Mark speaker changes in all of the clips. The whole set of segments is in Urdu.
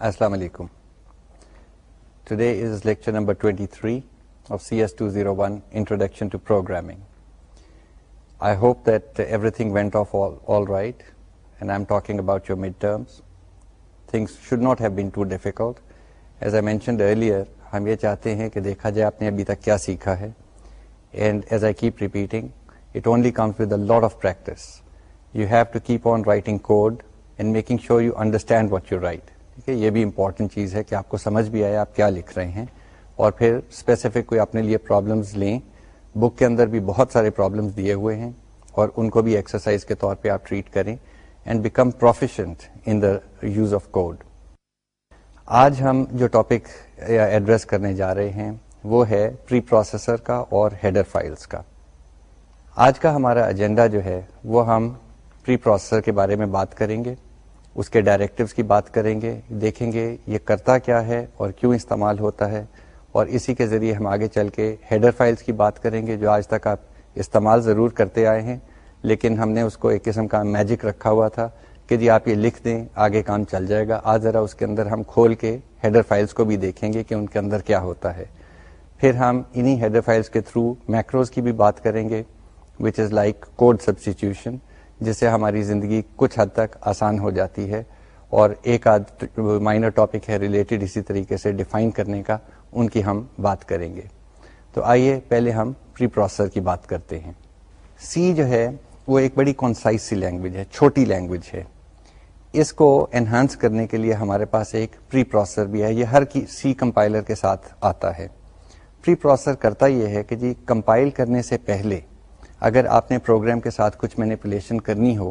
Speaker 1: السلام علیکم today is lecture number 23 of C S 201 introduction to programming I hope that everything went off all right and I am talking about your midterms things should not have been too difficult as I mentioned earlier ہم یہ چاہتے ہیں کہ دیکھا جائے آپ نے ابھی تک کیا سیکھا ہے and as I keep repeating it only comes with a lot of practice you have to keep on writing code and making sure you understand what you write ٹھیک ہے یہ بھی امپورٹنٹ چیز ہے کہ آپ کو سمجھ بھی آئے آپ کیا لکھ رہے ہیں۔ اور پھر اسپیسیفک کوئی اپنے لیے پرابلمس لیں۔ بک کے اندر بھی بہت سارے پرابلمس دیے ہوئے ہیں اور ان کو بھی ایکسرسائز کے طور پہ آپ ٹریٹ کریں and become proficient in the use of code آج ہم جو ٹاپک ایڈریس کرنے جا رہے ہیں وہ ہے پری پروسیسر کا اور ہیڈر فائلز کا۔ آج کا ہمارا ایجنڈا جو ہے وہ ہم پری پروسیسر کے بارے میں بات کریں گے۔ اس کے ڈائریکٹوز کی بات کریں گے، دیکھیں گے یہ کرتا کیا ہے اور کیوں استعمال ہوتا ہے اور اسی کے ذریعے ہم آگے چل کے ہیڈر فائلز کی بات کریں گے جو آج تک آپ استعمال ضرور کرتے آئے ہیں، لیکن ہم نے اس کو ایک قسم کا میجک رکھا ہوا تھا کہ جی آپ یہ لکھ دیں، آگے کام چل جائے گا۔ آج ذرا اس کے اندر ہم کھول کے ہیڈر فائلز کو بھی دیکھیں گے کہ ان کے اندر کیا ہوتا ہے۔ پھر ہم انہی ہیڈر فائلز کے تھرو میکروز کی بھی بات کریں گے which is like code substitution جس سے ہماری زندگی کچھ حد تک آسان ہو جاتی ہے اور ایک آدھ مائنر ٹاپک ہے ریلیٹڈ اسی طریقے سے ڈیفائن کرنے کا، ان کی ہم بات کریں گے۔ تو آئیے پہلے ہم پری پروسیسر کی بات کرتے ہیں۔ سی جو ہے، وہ ایک بڑی کونسائز سی لینگویج ہے، چھوٹی لینگویج ہے۔ اس کو انہانس کرنے کے لیے ہمارے پاس ایک پری پروسیسر بھی ہے، یہ ہر کی سی کمپائلر کے ساتھ آتا ہے۔ پری پروسیسر کرتا یہ ہے کہ جی کمپائل کرنے سے پہلے اگر آپ نے پروگرام کے ساتھ کچھ مینیپولیشن کرنی ہو،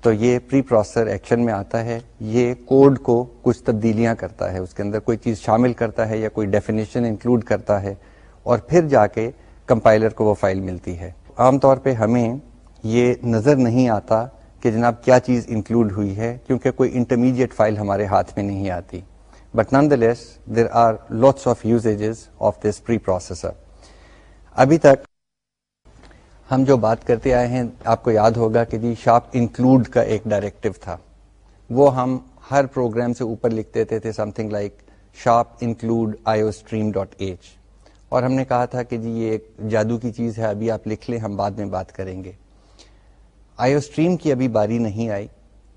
Speaker 1: تو یہ پری پروسیسر ایکشن میں آتا ہے۔ یہ کوڈ کو کچھ تبدیلیاں کرتا ہے۔ اس کے اندر کوئی چیز شامل کرتا ہے یا کوئی ڈیفینیشن انکلوڈ کرتا ہے۔ اور پھر جا کے کمپائلر کو وہ فائل ملتی ہے۔ عام طور پہ ہمیں یہ نظر نہیں آتا کہ جناب کیا چیز انکلوڈ ہوئی ہے، کیونکہ کوئی انٹرمیڈیٹ فائل ہمارے ہاتھ میں نہیں آتی۔ But nonetheless there are lots of use of this preprocessor ابھی تک ہم جو بات کرتے آئے ہیں، آپ کو یاد ہوگا کہ جی شاپ انکلوڈ کا ایک ڈائریکٹو تھا۔ وہ ہم ہر پروگرام سے اوپر لکھ دیتے تھے something like sharp include I O stream dot H اور ہم نے کہا تھا کہ جی یہ ایک جادو کی چیز ہے، ابھی آپ لکھ لیں، ہم بعد میں بات کریں گے۔ آئی او اسٹریم کی ابھی باری نہیں آئی۔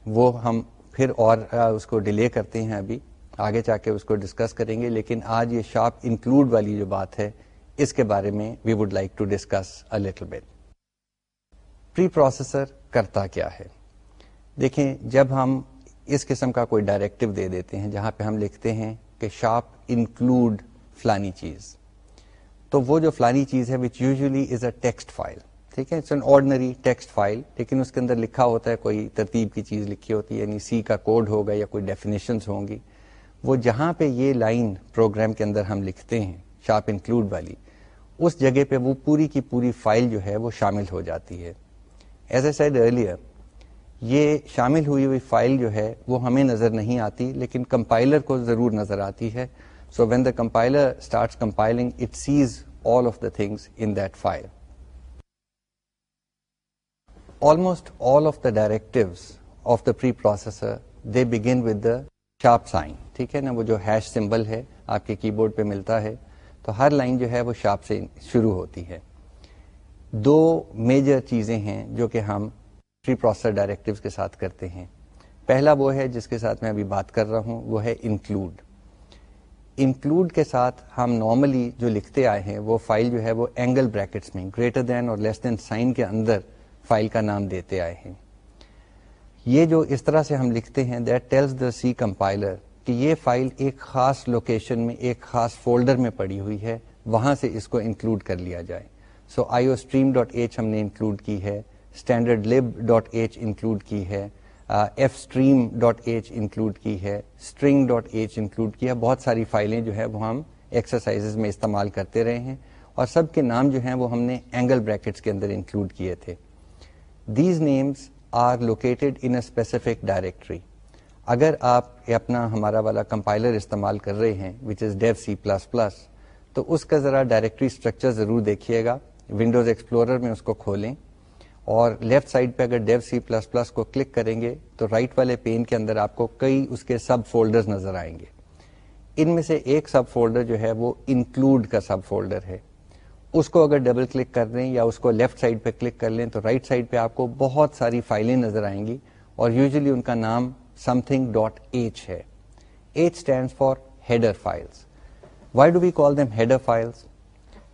Speaker 1: وہ ہم پھر اور اس کو ڈیلے کرتے ہیں ابھی۔ آگے جا کے اس کو ڈسکس کریں گے۔ لیکن آج یہ شاپ انکلوڈ والی جو بات ہے، اس کے بارے میں we would like to discuss little bit preprocessor کرتا کیا ہے؟ دیکھیں، جب ہم اس قسم کا کوئی ڈائریکٹو دے دیتے ہیں، جہاں پہ ہم لکھتے ہیں کہ شاپ انکلوڈ فلانی چیز، تو وہ جو فلانی چیز ہے which usually is a text file ٹھیک ہے؟ It's an ordinary text file لیکن اس کے اندر لکھا ہوتا ہے کوئی ترتیب کی چیز لکھی ہوتی ہے یعنی سی کا کوڈ ہوگا یا کوئی ڈیفینیشنز ہوں گی۔ وہ جہاں پہ یہ لائن پروگرام کے اندر ہم لکھتے ہیں شاپ انکلوڈ والی، اس جگہ پہ وہ پوری کی پوری فائل جو ہے، وہ شامل ہو جاتی ہے۔ ایز اے سیڈ ارلیئر یہ شامل ہوئی ہوئی فائل جو ہے وہ ہمیں نظر نہیں آتی، لیکن کمپائلر کو ضرور نظر آتی ہے۔ So when the compiler start compiling it sees all of the things in that file almost all of the directive of the preprocessor they begin with the sharp sign ٹھیک ہے نا؟ وہ جو ہیش سمبل ہے، آپ کے کی بورڈ پہ ملتا ہے۔ تو ہر لائن جو ہے وہ شارپ سے شروع ہوتی ہے۔ دو میجر چیزیں ہیں جو کہ ہم پری پروسیسر ڈائریکٹو کے ساتھ کرتے ہیں۔ پہلا وہ ہے جس کے ساتھ میں ابھی بات کر رہا ہوں، وہ ہے انکلوڈ انکلوڈ کے ساتھ ہم نارملی جو لکھتے آئے ہیں، وہ فائل جو ہے وہ اینگل بریکٹس میں گریٹر دین اور لیس دین سائن کے اندر فائل کا نام دیتے آئے ہیں۔ یہ جو اس طرح سے ہم لکھتے ہیں that tells the C compiler کہ یہ فائل ایک خاص لوکیشن میں، ایک خاص فولڈر میں پڑی ہوئی ہے، وہاں سے اس کو انکلوڈ کر لیا جائے۔ So I O stream dot H ہم نے انکلوڈ کی ہے اسٹینڈرڈ لب ڈاٹ ایچ انکلوڈ کی ہے F stream dot H include کی ہے اسٹرنگ ڈاٹ ایچ انکلوڈ کی ہے. بہت ساری فائلیں جو ہے وہ ہم ایکسرسائز میں استعمال کرتے رہے ہیں اور سب کے نام جو ہیں وہ ہم نے اینگل بریکٹس کے اندر انکلوڈ کیے تھے. These names are located in a specific directory اگر آپ اپنا ہمارا والا کمپائلر استعمال کر رہے ہیں which is Dev C plus plus تو اس کا ذرا ڈائریکٹری اسٹرکچر ضرور دیکھیے گا. ونڈوز ایکسپلورر میں اس کو کھولیں اور لیفٹ سائڈ پہ اگر ڈیو سی پلس پلس کو کلک کریں گے تو رائٹ والے پین کے اندر آپ کو کئی اس کے سب فولڈر نظر آئیں گے۔ ان میں سے ایک سب فولڈر جو ہے وہ انکلوڈ کا سب فولڈر ہے۔ اس کو اگر ڈبل کلک کر دیں یا اس کو لیفٹ سائڈ پہ کلک کر لیں تو رائٹ سائڈ پہ آپ کو بہت ساری فائلیں نظر آئیں گی اور یوزلی ان کا نام سم تھنگ ڈاٹ ایچ ہے۔ H stand for header files why do we call them header files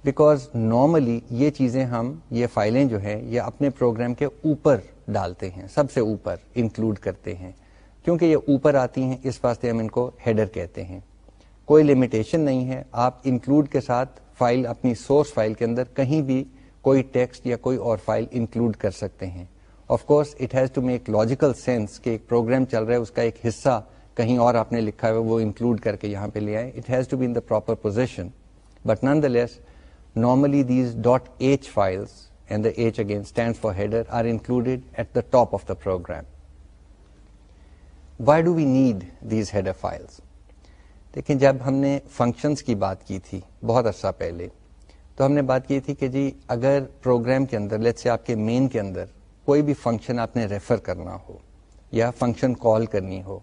Speaker 1: because normally یہ چیزیں ہم، یہ فائلیں جو ہیں، یہ اپنے پروگرام کے اوپر ڈالتے ہیں، سب سے اوپر انکلوڈ کرتے ہیں۔ کیونکہ یہ اوپر آتی ہیں، اس واسطے ہم ان کو ہیڈر کہتے ہیں۔ کوئی لمیٹیشن نہیں ہے، آپ انکلوڈ کے ساتھ فائل اپنی سورس فائل کے اندر کہیں بھی کوئی ٹیکسٹ یا کوئی اور فائل انکلوڈ کر سکتے ہیں۔ Of course it has to make logical sense کہ ایک پروگرام چل رہا ہے، اس کا ایک حصہ کہیں اور آپ نے لکھا ہے، وہ انکلوڈ کر کے یہاں پہ لے آئے۔ It has to be in the proper position but nonetheless normally these dot H files and the H again stand for header are included at the top of the program why do we need these header files دیکھیں جب ہم نے فنکشنز کی بات کی تھی بہت عرصہ پہلے تو ہم نے بات کی تھی کہ جی اگر پروگرام کے اندر لیٹ سے آپ کے مین کے اندر کوئی بھی فنکشن آپ نے ریفر کرنا ہو یا فنکشن کال کرنی ہو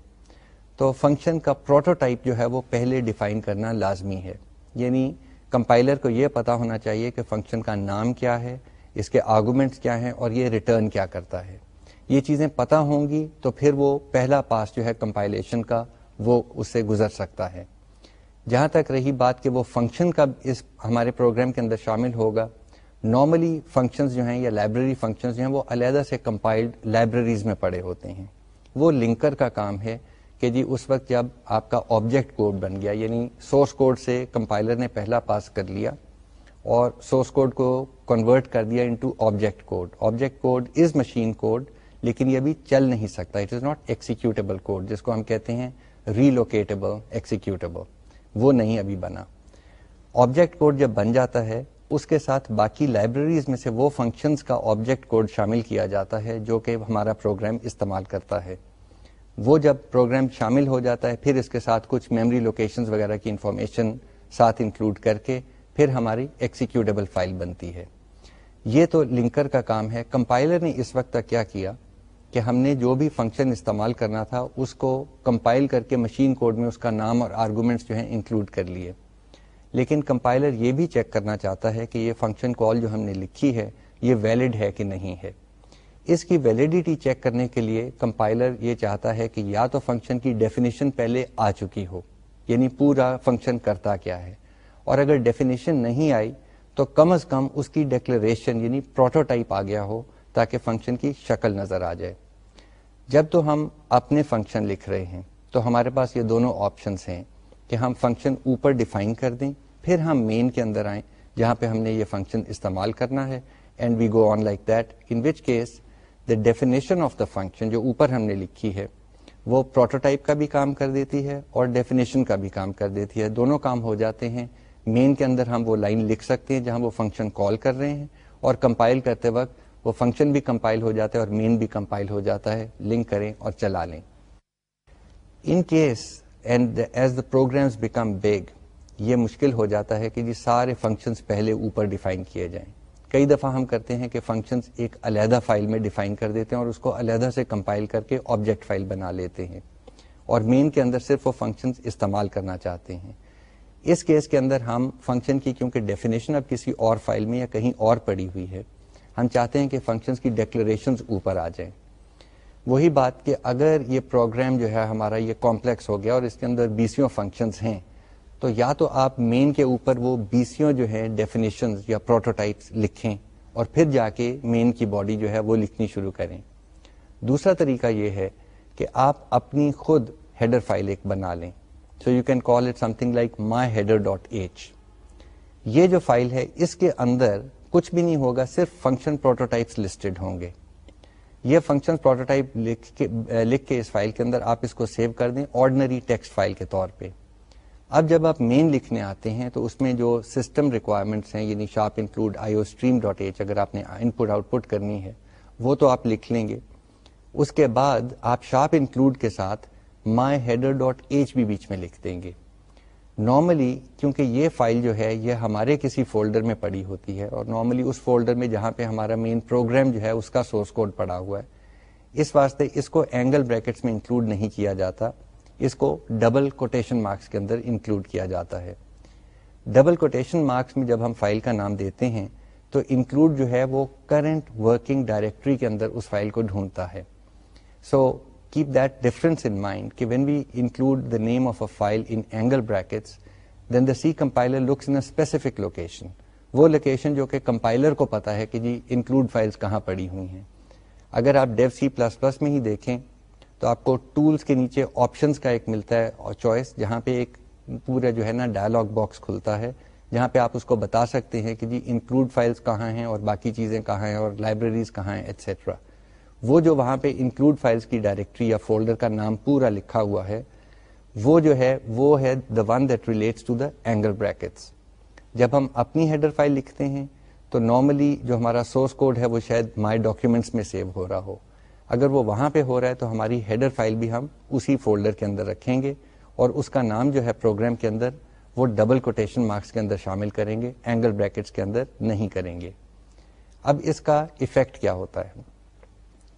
Speaker 1: تو فنکشن کا پروٹوٹائپ جو ہے وہ پہلے ڈیفائن کرنا لازمی ہے یعنی کمپائلر کو یہ پتا ہونا چاہیے کہ فنکشن کا نام کیا ہے، اس کے آرگومنٹس کیا ہیں اور یہ ریٹرن کیا کرتا ہے۔ یہ چیزیں پتا ہوں گی تو پھر وہ پہلا پاس جو ہے کمپائلیشن کا وہ اس سے گزر سکتا ہے۔ جہاں تک رہی بات کہ وہ فنکشن کا اس ہمارے پروگرام کے اندر شامل ہوگا نارملی فنکشنز جو ہیں یا لائبریری فنکشنز جو ہیں وہ علیحدہ سے کمپائلڈ لائبریریز میں پڑے ہوتے ہیں۔ وہ لنکر کا کام ہے کہ جی اس وقت جب آپ کا آبجیکٹ کوڈ بن گیا یعنی سورس کوڈ سے کمپائلر نے پہلا پاس کر لیا اور سورس کوڈ کو کنورٹ کر دیا into object code object code is machine code لیکن یہ ابھی چل نہیں سکتا۔ It is not executable code جس کو ہم کہتے ہیں ریلوکیٹیبل ایکسیکیوٹیبل وہ نہیں ابھی بنا۔ آبجیکٹ کوڈ جب بن جاتا ہے، اس کے ساتھ باقی لائبریریز میں سے وہ فنکشنز کا آبجیکٹ کوڈ شامل کیا جاتا ہے جو کہ ہمارا پروگرام استعمال کرتا ہے۔ وہ جب پروگرام شامل ہو جاتا ہے، پھر اس کے ساتھ کچھ میموری لوکیشنز وغیرہ کی انفارمیشن ساتھ انکلوڈ کر کے پھر ہماری ایکسیکیوٹیبل فائل بنتی ہے۔ یہ تو لنکر کا کام ہے۔ کمپائلر نے اس وقت تک کیا کیا کہ ہم نے جو بھی فنکشن استعمال کرنا تھا، اس کو کمپائل کر کے مشین کوڈ میں اس کا نام اور آرگومنٹس جو ہیں انکلوڈ کر لیے۔ لیکن کمپائلر یہ بھی چیک کرنا چاہتا ہے کہ یہ فنکشن کال جو ہم نے لکھی ہے، یہ ویلڈ ہے کہ نہیں ہے۔ اس کی ویلڈیٹی چیک کرنے کے لیے کمپائلر یہ چاہتا ہے کہ یا تو فنکشن کی ڈیفینیشن پہلے آ چکی ہو یعنی پورا فنکشن کرتا کیا ہے۔ اور اگر ڈیفینیشن نہیں آئی، تو کم از کم اس کی ڈیکلریشن یعنی پروٹوٹائپ آ گیا ہو تاکہ فنکشن کی شکل نظر آ جائے۔ جب تو ہم اپنے فنکشن لکھ رہے ہیں، تو ہمارے پاس یہ دونوں آپشنس ہیں کہ ہم فنکشن اوپر ڈیفائن کر دیں، پھر ہم مین کے اندر آئیں، جہاں پہ ہم نے یہ فنکشن استعمال کرنا ہے۔ And we go on like that in which case the definition of the function جو اوپر ہم نے لکھی ہے، وہ پروٹوٹائپ کا بھی کام کر دیتی ہے اور ڈیفینیشن کا بھی کام کر دیتی ہے۔ دونوں کام ہو جاتے ہیں۔ مین کے اندر ہم وہ لائن لکھ سکتے ہیں جہاں وہ فنکشن کال کر رہے ہیں اور کمپائل کرتے وقت وہ فنکشن بھی کمپائل ہو جاتا ہے اور مین بھی کمپائل ہو جاتا ہے۔ لنک کریں اور چلا لیں۔ In case and as the programs become big یہ مشکل ہو جاتا ہے کہ جی سارے فنکشنز پہلے اوپر ڈیفائن کیے جائیں۔ کئی دفعہ ہم کرتے ہیں کہ فنکشنز ایک علیحدہ فائل میں ڈیفائن کر دیتے ہیں اور اس کو علیحدہ سے کمپائل کر کے آبجیکٹ فائل بنا لیتے ہیں اور مین کے اندر صرف وہ فنکشنز استعمال کرنا چاہتے ہیں۔ اس کیس کے اندر ہم فنکشن کی کیونکہ ڈیفینیشن اب کسی اور فائل میں یا کہیں اور پڑی ہوئی ہے، ہم چاہتے ہیں کہ فنکشنز کی ڈیکلریشن اوپر آ جائیں۔ وہی بات کہ اگر یہ پروگرام جو ہے ہمارا یہ کمپلیکس ہو گیا اور اس کے اندر بیسوں فنکشنز ہیں تو یا تو آپ مین کے اوپر وہ بیسیوں جو ہے ڈیفینیشن یا پروٹوٹائپس لکھیں اور پھر جا کے مین کی باڈی جو ہے وہ لکھنی شروع کریں۔ دوسرا طریقہ یہ ہے کہ آپ اپنی خود ہیڈر فائل ایک بنا لیں۔ So you can call it something like my header dot H یہ جو فائل ہے، اس کے اندر کچھ بھی نہیں ہوگا، صرف فنکشن پروٹوٹائپس لسٹڈ ہوں گے۔ یہ فنکشن پروٹوٹائپ لکھ کے لکھ کے اس فائل کے اندر آپ اس کو سیو کر دیں آرڈنری ٹیکسٹ فائل کے طور پہ۔ اب جب آپ مین لکھنے آتے ہیں تو اس میں جو سسٹم ریکوائرمنٹس ہیں یعنی sharp include I O stream dot H اگر آپ نے ان پٹ آؤٹ پٹ کرنی ہے، وہ تو آپ لکھ لیں گے۔ اس کے بعد آپ شاپ انکلوڈ کے ساتھ مائی ہیڈر ڈاٹ ایچ بھی بیچ میں لکھ دیں گے۔ نارملی کیونکہ یہ فائل جو ہے، یہ ہمارے کسی فولڈر میں پڑی ہوتی ہے اور نارملی اس فولڈر میں جہاں پہ ہمارا مین پروگرام جو ہے، اس کا سورس کوڈ پڑا ہوا ہے۔ اس واسطے اس کو اینگل بریکٹس میں انکلوڈ نہیں کیا جاتا۔ اس کو ڈبل کوٹیشن مارکس کے اندر انکلوڈ کیا جاتا ہے۔ ڈبل کوٹیشن مارکس میں جب ہم فائل کا نام دیتے ہیں، تو انکلوڈ جو ہے وہ کرنٹ ورکنگ ڈائریکٹری کے اندر اس فائل کو ڈھونڈتا ہے۔ So keep that difference in mind کہ when we include the name of a file in angle brackets then the C compiler looks in specific location وہ لوکیشن جو کہ کمپائلر کو پتا ہے کہ جی انکلوڈ فائلس کہاں پڑی ہوئی ہیں۔ اگر آپ ڈیو سی پلس پلس میں ہی دیکھیں تو آپ کو ٹولس کے نیچے آپشنس کا ایک ملتا ہے اور چوائس، جہاں پہ ایک پورا جو ہے نا ڈائلگ باکس کھلتا ہے، جہاں پہ آپ اس کو بتا سکتے ہیں کہ جی انکلوڈ فائلس کہاں ہیں اور باقی چیزیں کہاں ہیں اور لائبریریز کہاں ہیں ایٹسٹرا وہ جو وہاں پہ انکلوڈ فائلس کی ڈائریکٹری یا فولڈر کا نام پورا لکھا ہوا ہے، وہ جو ہے، وہ ہے the one that relates to the angle brackets جب ہم اپنی ہیڈر فائل لکھتے ہیں، تو نارملی جو ہمارا سورس کوڈ ہے، وہ شاید مائی ڈاکیومینٹس میں سیو ہو رہا ہو۔ اگر وہ وہاں پہ ہو رہا ہے تو ہماری ہیڈر فائل بھی ہم اسی فولڈر کے اندر رکھیں گے اور اس کا نام جو ہے پروگرام کے اندر وہ ڈبل کوٹیشن مارکس کے اندر شامل کریں گے اینگل بریکٹس کے اندر نہیں کریں گے۔ اب اس کا افیکٹ کیا ہوتا ہے؟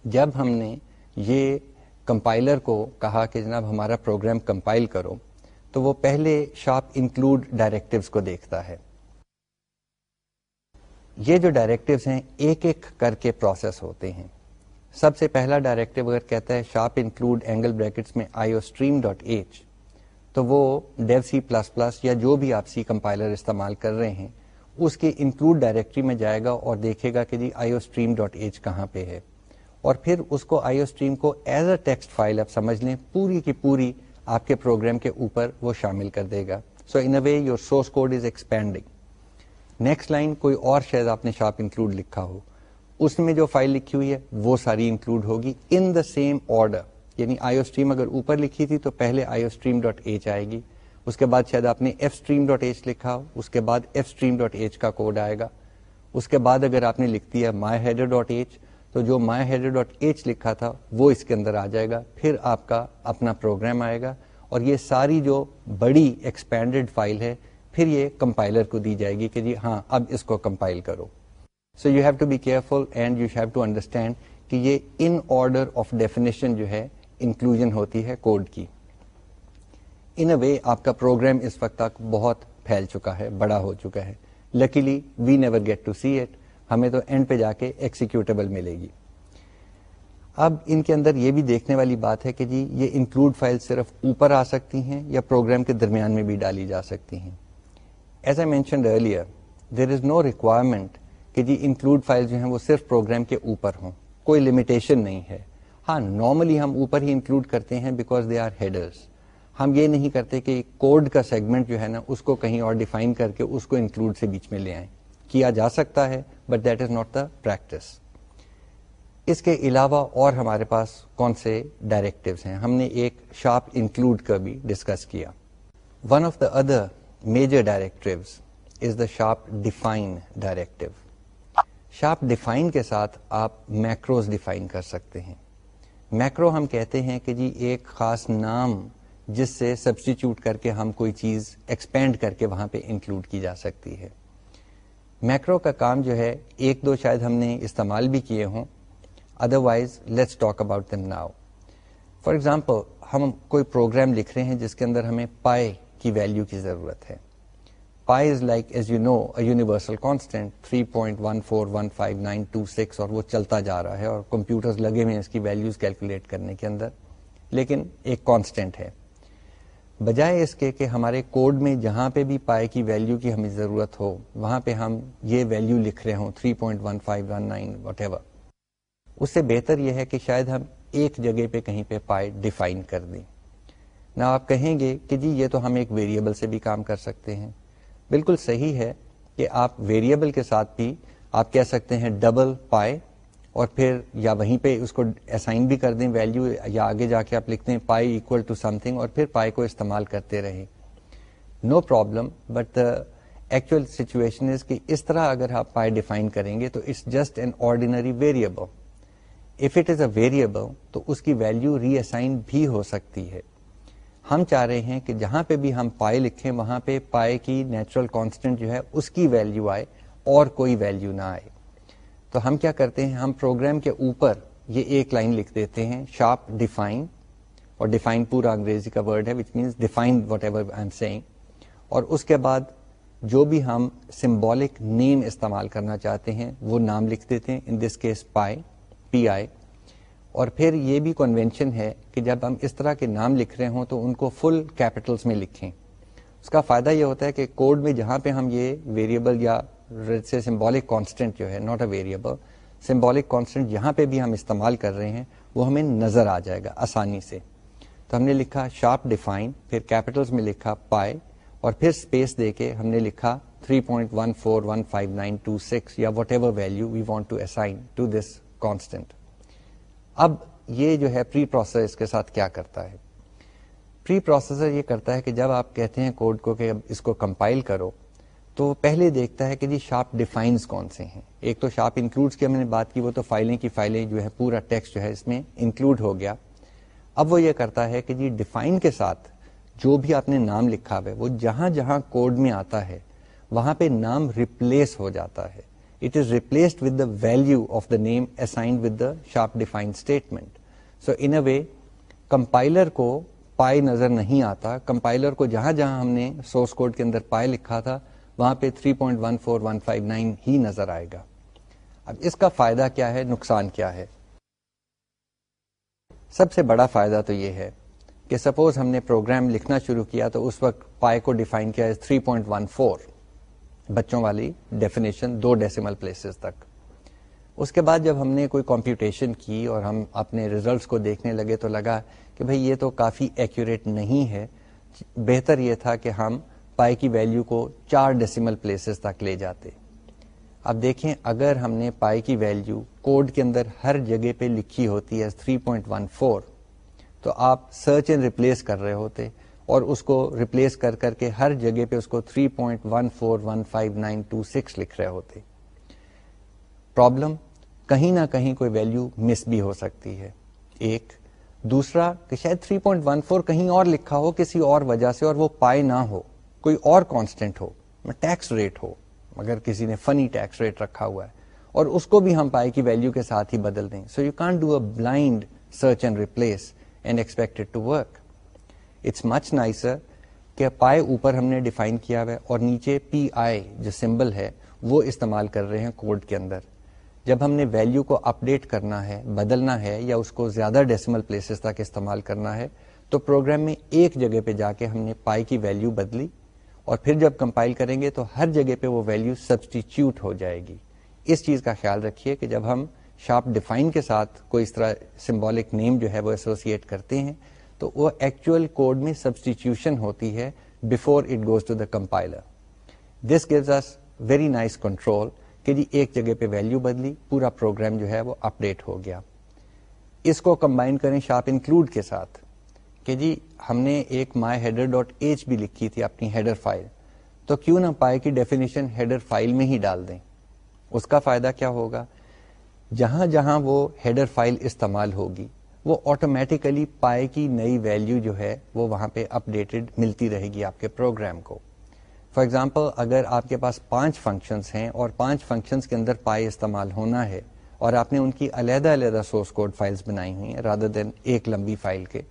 Speaker 1: جب ہم نے یہ کمپائلر کو کہا کہ جناب ہمارا پروگرام کمپائل کرو، تو وہ پہلے شاپ انکلوڈ ڈائریکٹوز کو دیکھتا ہے۔ یہ جو ڈائریکٹوز ہیں، ایک ایک کر کے پروسیس ہوتے ہیں۔ سب سے پہلا ڈائریکٹو اگر کہتا ہے شاپ انکلوڈ اینگل بریکٹس میں I O stream dot H تو وہ ڈیو سی پلس پلس یا جو بھی آپ سی کمپائلر استعمال کر رہے ہیں، اس کے انکلوڈ ڈائریکٹری میں جائے گا اور دیکھے گا کہ جی I O stream dot H کہاں پہ ہے۔ اور پھر اس کو آئی او اسٹریم کو ایز اے ٹیکسٹ فائل آپ سمجھ لیں، پوری کی پوری آپ کے پروگرام کے اوپر وہ شامل کر دے گا۔ So in way your source code is expanding next line کوئی اور شاید آپ نے شاپ انکلوڈ لکھا ہو۔ اس میں جو فائل لکھی ہوئی ہے، وہ ساری انکلوڈ ہوگی ان دا سیم آرڈر یعنی آئی او اسٹریم اگر اوپر لکھی تھی تو پہلے I O stream dot H آئے گی۔ اس کے بعد شاید آپ نے ایف اسٹریم ڈاٹ ایچ لکھا ہو، اس کے بعد ایف اسٹریم ڈاٹ ایچ کا کوڈ آئے گا۔ اس کے بعد اگر آپ نے لکھ دیا مائی ہیڈر ڈاٹ ایچ تو جو مائی ہیڈر ڈاٹ ایچ لکھا تھا، وہ اس کے اندر آ جائے گا۔ پھر آپ کا اپنا پروگرام آئے گا۔ اور یہ ساری جو بڑی ایکسپینڈیڈ فائل ہے، پھر یہ کمپائلر کو دی جائے گی کہ جی ہاں اب اس کو کمپائل کرو۔ So you have to be careful and you have to understand کہ یہ ان آرڈر آف ڈیفینیشن جو ہے انکلوژن ہوتی ہے کوڈ کی. ان اے وے آپ کا پروگرام اس وقت تک بہت پھیل چکا ہے، بڑا ہو چکا ہے. Luckily we never get to see it ہمیں تو اینڈ پہ جا کے ایکسیکیوٹیبل ملے گی. اب ان کے اندر یہ بھی دیکھنے والی بات ہے کہ جی یہ انکلوڈ فائل صرف اوپر آ سکتی ہیں یا پروگرام کے درمیان میں بھی ڈالی جا سکتی ہیں. As a mentioned earlier there is no requirement کہ جی انکلوڈ فائل جو ہیں وہ صرف پروگرام کے اوپر ہوں، کوئی لمیٹیشن نہیں ہے۔ ہاں نارملی ہم اوپر ہی انکلوڈ کرتے ہیں بیکاز دے آر ہیڈرس ہم یہ نہیں کرتے کہ کوڈ کا سیگمنٹ جو ہے نا، اس کو کہیں اور ڈیفائن کر کے اس کو انکلوڈ سے بیچ میں لے آئیں۔ کیا جا سکتا ہے but that is not the practice اس کے علاوہ اور ہمارے پاس کون سے ڈائریکٹوس ہیں؟ ہم نے ایک شارپ انکلوڈ کا بھی ڈسکس کیا۔ One of the other major directive is the sharp define directive sharp define کے ساتھ آپ میکروز ڈیفائن کر سکتے ہیں۔ میکرو ہم کہتے ہیں کہ جی ایک خاص نام جس سے سبسٹیچیوٹ کر کے ہم کوئی چیز ایکسپینڈ کر کے وہاں پہ انکلوڈ کی جا سکتی ہے۔ میکرو کا کام جو ہے، ایک دو شاید ہم نے استعمال بھی کیے ہوں۔ Otherwise let's talk about them now for example ہم کوئی پروگرام لکھ رہے ہیں جس کے اندر ہمیں پائے کی ویلو کی ضرورت ہے۔ Pi is like as you know universal constant 3.1415926 اور وہ چلتا جا رہا ہے اور کمپیوٹر لگے ہوئے ہیں اس کی ویلوز کیلکولیٹ کرنے کے اندر۔ لیکن ایک کانسٹینٹ ہے۔ بجائے اس کے کہ ہمارے کوڈ میں جہاں پہ بھی پائے کی ویلیو کی ہمیں ضرورت ہو، وہاں پہ ہم یہ ویلیو لکھ رہے ہوں 3.1519 واٹ ایور اس سے بہتر یہ ہے کہ شاید ہم ایک جگہ پہ کہیں پہ پائے ڈیفائن کر دیں۔ نہ آپ کہیں گے کہ جی یہ تو ہم ایک ویریبل سے بھی کام کر سکتے ہیں۔ بالکل صحیح ہے کہ آپ ویریبل کے ساتھ بھی آپ کہہ سکتے ہیں ڈبل پائے اور پھر یا وہیں پہ اس کو اسائن بھی کر دیں ویلو یا آگے جا کے آپ لکھتے ہیں pi equal to something اور پھر پائی کو استعمال کرتے رہیں۔ No problem but actual situation is کہ اس طرح اگر آپ پائی ڈیفائن کریں گے تو it's just an ordinary variable if it is a variable تو اس کی ویلو ری اسائن بھی ہو سکتی ہے۔ ہم چاہ رہے ہیں کہ جہاں پہ بھی ہم پائے لکھیں، وہاں پہ پائے کی نیچرل کانسٹنٹ جو ہے، اس کی ویلو آئے اور کوئی ویلو نہ آئے۔ تو ہم کیا کرتے ہیں؟ ہم پروگرام کے اوپر یہ ایک لائن لکھ دیتے ہیں شارپ ڈیفائن اور ڈیفائن پورا انگریزی کا ورڈ ہے which means define whatever I am seeing اور اس کے بعد جو بھی ہم سمبولک نیم استعمال کرنا چاہتے ہیں، وہ نام لکھ دیتے ہیں ان دس کیس پائی پی آئی اور پھر یہ بھی کنونشن ہے کہ جب ہم اس طرح کے نام لکھ رہے ہوں تو ان کو فل کیپٹلس میں لکھیں۔ اس کا فائدہ یہ ہوتا ہے کہ کوڈ میں جہاں پہ ہم یہ ویریبل یا سے سمبولک کانسٹنٹ جو ہے not a variable symbolic constant جہاں پہ بھی ہم استعمال کر رہے ہیں، وہ ہمیں نظر آ جائے گا آسانی سے۔ تو ہم نے لکھا شارپ ڈیفائن پھر کیپٹلس میں لکھا پائے اور پھر اسپیس دے کے ہم نے لکھا 3.141592 یا whatever value we want to assign to this constant اب یہ جو ہے پری پروسیسر اس کے ساتھ کیا کرتا ہے؟ پری پروسیسر یہ کرتا ہے کہ جب آپ کہتے ہیں کوڈ کو کہ اس کو کمپائل کرو، تو پہلے دیکھتا ہے کہ جی شارپ ڈیفائنس کون سے ہیں۔ ایک تو شارپ انکلوڈ کی ہم نے بات کی، وہ تو فائلیں کی فائلیں جو ہے پورا ٹیکسٹ جو ہے اس میں انکلوڈ ہو گیا۔ اب وہ یہ کرتا ہے کہ جی ڈیفائن کے ساتھ جو بھی آپ نے نام لکھا ہے، وہ جہاں جہاں کوڈ میں آتا ہے، وہاں پہ نام ریپلیس ہو جاتا ہے۔ It is replaced with the value of the name assigned with the sharp define statement so in a way compiler کو پائے نظر نہیں آتا کمپائلر کو جہاں جہاں ہم نے سورس کوڈ کے اندر پائے لکھا تھا وہاں پہ 3.14159 ہی نظر آئے گا اب اس کا فائدہ کیا ہے نقصان کیا ہے سب سے بڑا فائدہ تو یہ ہے کہ سپوز ہم نے پروگرام لکھنا شروع کیا تو اس وقت پائے کو ڈیفائن کیا 3.14 بچوں والی ڈیفینیشن دو ڈیسیمل پلیسز تک۔ اس کے بعد جب ہم نے کوئی کمپیوٹیشن کی اور ہم اپنے ریزلٹس کو دیکھنے لگے تو لگا کہ بھئی یہ تو کافی ایکوریٹ نہیں ہے۔ بہتر یہ تھا کہ ہم پائی کی ویلیو کو چار ڈیسیمل پلیسز تک لے جاتے۔ اب دیکھیں اگر ہم نے پائی کی ویلیو کوڈ کے اندر ہر جگہ پہ لکھی ہوتی ہے 3.14 تو آپ سرچ اینڈ ریپلیس کر رہے ہوتے۔ اور اس کو ریپلیس کر کر کے ہر جگہ پہ اس کو 3.141596 لکھ رہے ہوتے۔ پرابلم کہیں نہ کہیں کوئی ویلو مس بھی ہو سکتی ہے۔ ایک، دوسرا، کہ شاید 3.14 کہیں اور لکھا ہو، کسی اور وجہ سے اور وہ پائے نہ ہو، کوئی اور کانسٹینٹ ہو ٹیکس ریٹ ہو اگر کسی نے فنی ٹیکس ریٹ رکھا ہوا ہے۔ اور اس کو بھی ہم پائے کی ویلو کے ساتھ ہی بدل دیں۔ So you can't do a blind search and replace and expected to work it's much nicer کہ پائے اوپر ہم نے ڈیفائن کیا ہوا ہے اور نیچے پی آئی جو سمبل ہے وہ استعمال کر رہے ہیں کوڈ کے اندر۔ جب ہم نے ویلو کو اپڈیٹ کرنا ہے، بدلنا ہے یا اس کو زیادہ ڈیسیمل پلیسز تک استعمال کرنا ہے، تو پروگرام میں ایک جگہ پہ جا کے ہم نے پائی کی ویلو بدلی اور پھر جب کمپائل کریں گے تو ہر جگہ پہ وہ ویلو سبسٹیچیوٹ ہو جائے گی۔ اس چیز کا خیال رکھیے کہ جب ہم شارپ ڈیفائن کے ساتھ کوئی اس طرح سمبولک نیم جو ہے وہ ایسوسیٹ کرتے ہیں تو وہ ایکچوئل کوڈ میں سبسٹیچیوشن ہوتی ہے before it goes to the compiler this gives us very nice control کہ جی ایک جگہ پہ ویلو بدلی، پورا پروگرام جو ہے وہ اپڈیٹ ہو گیا۔ اس کو کمبائن کریں شارپ انکلوڈ کے ساتھ کہ جی ہم نے ایک مائی ہیڈر ڈاٹ ایچ بھی لکھی تھی اپنی ہیڈر فائل تو کیوں نہ پائے کی ڈیفینیشن ہیڈر فائل میں ہی ڈال دیں۔ اس کا فائدہ کیا ہوگا؟ جہاں جہاں وہ ہیڈر فائل استعمال ہوگی وہ آٹومیٹیکلی پائے کی نئی ویلو جو ہے وہ وہاں پہ اپڈیٹڈ ملتی رہے گی آپ کے پروگرام کو۔ فار ایگزامپل اگر آپ کے پاس پانچ فنکشنس ہیں اور پانچ فنکشنس کے اندر پائے استعمال ہونا ہے اور آپ نے ان کی علیحدہ علیحدہ سورس کوڈ فائلز بنائی ہوئی ہیں رادر دین ایک لمبی فائل کے،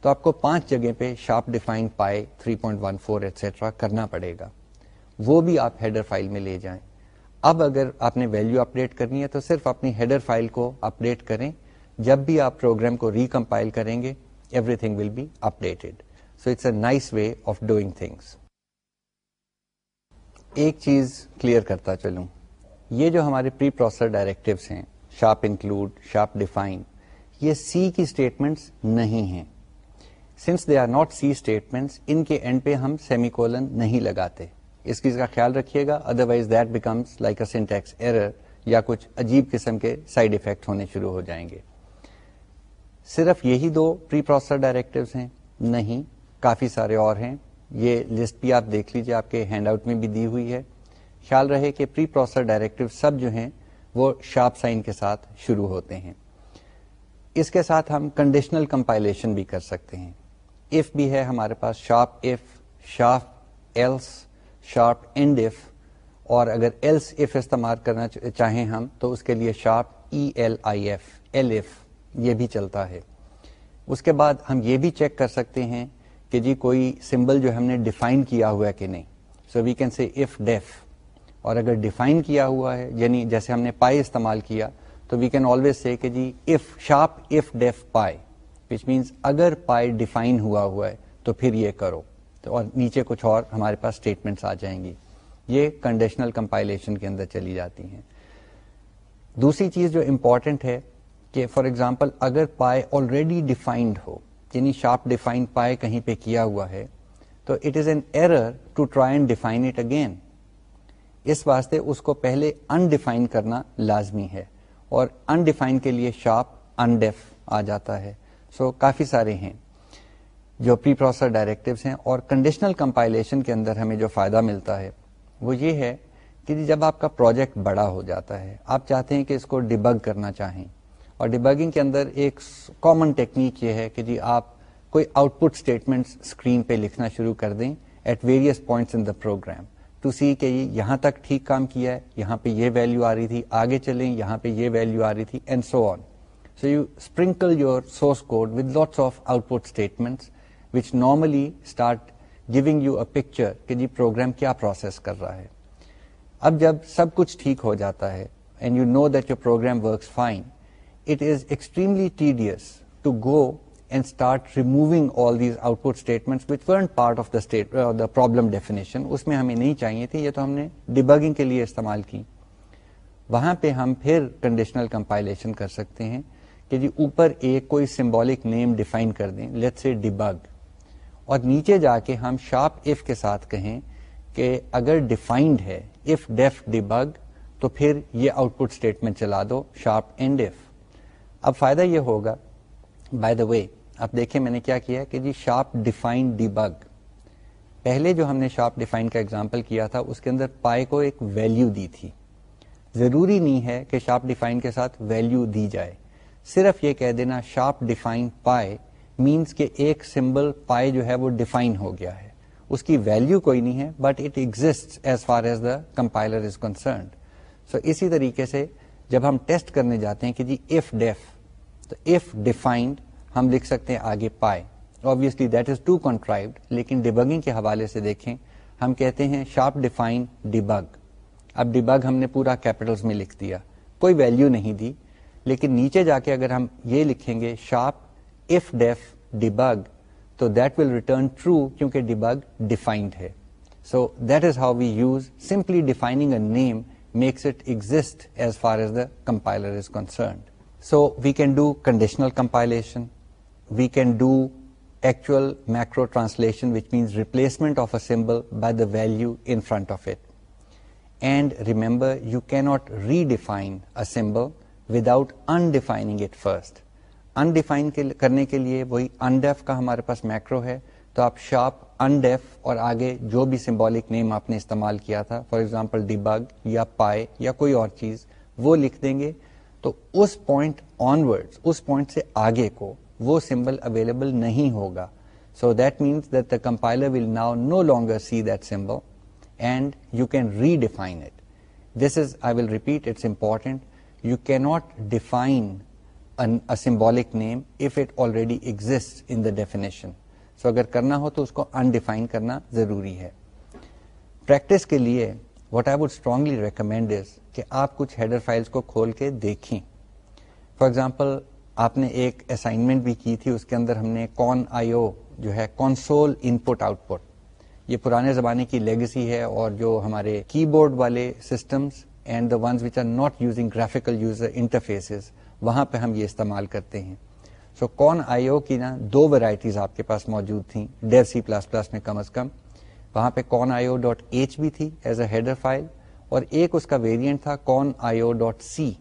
Speaker 1: تو آپ کو پانچ جگہ پہ شارپ ڈیفائن پائے 3.14 ایٹسٹرا کرنا پڑے گا۔ وہ بھی آپ ہیڈر فائل میں لے جائیں۔ اب اگر آپ نے ویلو اپڈیٹ کرنی ہے تو صرف اپنی ہیڈر فائل کو اپڈیٹ کریں۔ جب بھی آپ پروگرام کو ریکمپائل کریں گے everything will be updated so it's a nice way of doing things ایک چیز کلیئر کرتا چلوں. یہ جو ہمارے پری پروسیسر ڈائریکٹوس ہیں شارپ انکلوڈ شارپ ڈیفائن یہ سی کی اسٹیٹمنٹس نہیں ہیں. Since they are not C statements ان کے اینڈ پہ ہم سیمی کولن نہیں لگاتے. اس چیز کا خیال رکھیے گا otherwise that becomes like a syntax error یا کچھ عجیب قسم کے سائڈ افیکٹ ہونے شروع ہو جائیں گے. صرف یہی دو پری پروسیسر ڈائریکٹوز ہیں، نہیں، کافی سارے اور ہیں۔ یہ لسٹ بھی آپ دیکھ لیجیے آپ کے ہینڈ آؤٹ میں بھی دی ہوئی ہے۔ خیال رہے کہ پری پروسیسر ڈائریکٹو سب جو ہیں، وہ شارپ سائن کے ساتھ شروع ہوتے ہیں۔ اس کے ساتھ ہم کنڈیشنل کمپائلیشن بھی کر سکتے ہیں۔ ایف بھی ہے ہمارے پاس sharp if sharp else sharp end if اور اگر ایلس ایف استعمال کرنا چاہیں ہم، تو اس کے لیے sharp E L I F elif یہ بھی چلتا ہے۔ اس کے بعد ہم یہ بھی چیک کر سکتے ہیں کہ جی کوئی سمبل جو ہم نے ڈیفائن کیا ہوا ہے کہ نہیں۔ سو وی کین سی اف ڈیف اور اگر ڈیفائن کیا ہوا ہے یعنی جیسے ہم نے پائی استعمال کیا، تو وی کین آلویز سے کہ جی if sharp if def pi which means اگر پائی ڈیفائن ہوا ہوا ہے، تو پھر یہ کرو۔ تو اور نیچے کچھ اور ہمارے پاس اسٹیٹمنٹس آ جائیں گی۔ یہ کنڈیشنل کمپائلیشن کے اندر چلی جاتی ہیں۔ دوسری چیز جو امپورٹنٹ ہے کہ فار ایگزامپل اگر پائے آلریڈی ڈیفائنڈ ہو یعنی شارپ ڈیفائنڈ پائے کہیں پہ کیا ہوا ہے تو it is an error to try and define it again اس واسطے اس کو پہلے انڈیفائن کرنا لازمی ہے اور انڈیفائن کے لیے شارپ انڈیف آ جاتا ہے. سو so, کافی سارے ہیں جو پری پروسر ڈائریکٹوس ہیں اور کنڈیشنل کمپائلیشن کے اندر ہمیں جو فائدہ ملتا ہے وہ یہ ہے کہ جب آپ کا پروجیکٹ بڑا ہو جاتا ہے آپ چاہتے ہیں کہ اس کو ڈبگ کرنا چاہیں اور ڈبگنگ کے اندر ایک کامن ٹیکنیک یہ ہے کہ جی آپ کوئی آؤٹ پٹ اسٹیٹمنٹ اسکرین پہ لکھنا شروع کر دیں at various points in the program to see کہ یہاں تک ٹھیک کام کیا ہے، یہاں پہ یہ ویلو آ رہی تھی، آگے چلیں، یہاں پہ یہ ویلو آ رہی تھی and so on so you sprinkle your source code with lots of output statements which normally start giving you a picture کہ جی پروگرام کیا پروسیس کر رہا ہے۔ اب جب سب کچھ ٹھیک ہو جاتا ہے and you know that your program works fine it is extremely tedious to go and start removing all these output statement which weren't part of the problem definition اس میں ہمیں نہیں چاہیے تھی یہ تو ہم نے ڈبگنگ کے لیے استعمال کی وہاں پہ ہم پھر کنڈیشنل کمپائلیشن کر سکتے ہیں کہ جی اوپر ایک کوئی سمبولک نیم ڈیفائن کر دیں لیٹ سے ڈبگ اور نیچے جا کے ہم شارپ ایف کے ساتھ کہیں کہ اگر ڈیفائنڈ ہے اف ڈیف ڈیبگ تو پھر یہ آؤٹ پٹ اسٹیٹمنٹ چلا دو شارپ اینڈ ایف اب فائدہ یہ ہوگا بائی دا وے اب دیکھیں میں نے کیا کیا کہ جی شارپ ڈیفائن ڈیبگ پہلے جو ہم نے شارپ ڈیفائن کا ایگزامپل کیا تھا، اس کے اندر پائے کو ایک ویلو دی تھی۔ ضروری نہیں ہے کہ شارپ ڈیفائن کے ساتھ ویلو دی جائے۔ صرف یہ کہہ دینا شارپ ڈیفائن پائے مینس کہ ایک سمبل پائے جو ہے وہ ڈیفائن ہو گیا ہے۔ اس کی ویلو کوئی نہیں ہے but it exist as far as the compiler is concerned so اسی طریقے سے جب ہم ٹیسٹ کرنے جاتے ہیں کہ جی ایف ڈیف تو ایف ڈیفائنڈ ہم لکھ سکتے ہیں آگے پائے۔ Obviously that is too contrived لیکن ڈیبگنگ کے حوالے سے دیکھیں، ہم کہتے ہیں شارپ ڈیفائن ڈیبگ اب ڈیبگ ہم نے پورا کیپٹلس میں لکھ دیا۔ کوئی ویلو نہیں دی، لیکن نیچے جا کے اگر ہم یہ لکھیں گے شارپ اف ڈیف ڈیبگ تو دیٹ ول ریٹرن ٹرو کیونکہ ڈیبگ ڈیفائنڈ ہے۔ So that is how we use simply defining a name makes it exist as far as the compiler is concerned so we can do conditional compilation we can do actual macro translation which means replacement of a symbol by the value in front of it and remember you can't redefine a symbol without undefining it first undefine کرنے کے لیے وہی انڈیف کا ہمارے پاس میکرو ہے تو آپ شارپ انڈیف اور آگے جو بھی سمبولک نیم آپ نے استعمال کیا تھا فار ایگزامپل ڈیبگ یا پائے یا کوئی اور چیز وہ لکھ دیں گے تو اس پوائنٹ آنورڈ اس پوائنٹ سے آگے کو وہ سمبل اویلیبل نہیں ہوگا. So that means that the compiler will now no longer see that symbol and you can redefine it this is I will repeat it's important you can't define symbolic name if it already exist in the definition so اگر کرنا ہو تو اس کو انڈیفائن کرنا ضروری ہے. پریکٹس کے لیے what I would strongly recommend is کہ آپ کچھ ہیڈر فائلس کو کھول کے دیکھیں۔ فار ایگزامپل آپ نے ایک اسائنمنٹ بھی کی تھی، اس کے اندر ہم نے کون آئی او جو ہے کونسول ان پٹ آؤٹ پٹ یہ پرانے زمانے کی لیگسی ہے اور جو ہمارے کی بورڈ والے systems and the ones which are not using graphical user interfaces وہاں پہ ہم یہ استعمال کرتے ہیں۔ سو کون آئی او کی نا دو ویرائٹیز آپ کے پاس موجود تھیں۔ ڈیو سی پلس پلس میں کم از کم وہاں پہ کون آئی او ڈاٹ ایچ بھی تھی ایز اے ہیڈر فائل اور ایک اس کا ویریئنٹ تھا کون آئی او ڈاٹ سی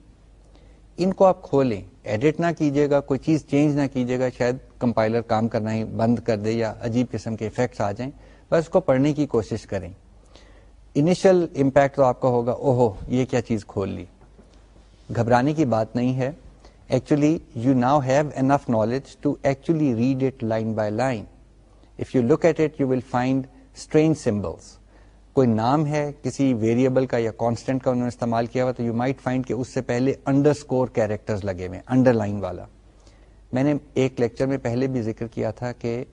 Speaker 1: ان کو آپ کھولیں ایڈٹ نہ کیجیے گا، کوئی چیز چینج نہ کیجیے گا، شاید کمپائلر کام کرنا ہی بند کر دے یا عجیب قسم کے افیکٹس آ جائیں۔ بس اس کو پڑھنے کی کوشش کریں۔ انیشل امپیکٹ تو آپ کا ہوگا، اوہو، یہ کیا چیز کھول لی۔ گھبرانے کی بات نہیں ہے۔ Actually you now have enough knowledge to actually read it line by line if you look at it you will find strange symbols کوئی نام ہے کسی ویریبل کا یا کانسٹینٹ کا انہوں نے استعمال کیا ہوا تو یو مائٹ فائنڈ کہ اس سے پہلے انڈر اسکور کیریکٹر لگے ہوئے انڈر لائن والا۔ میں نے ایک لیکچر میں پہلے بھی ذکر کیا تھا کہ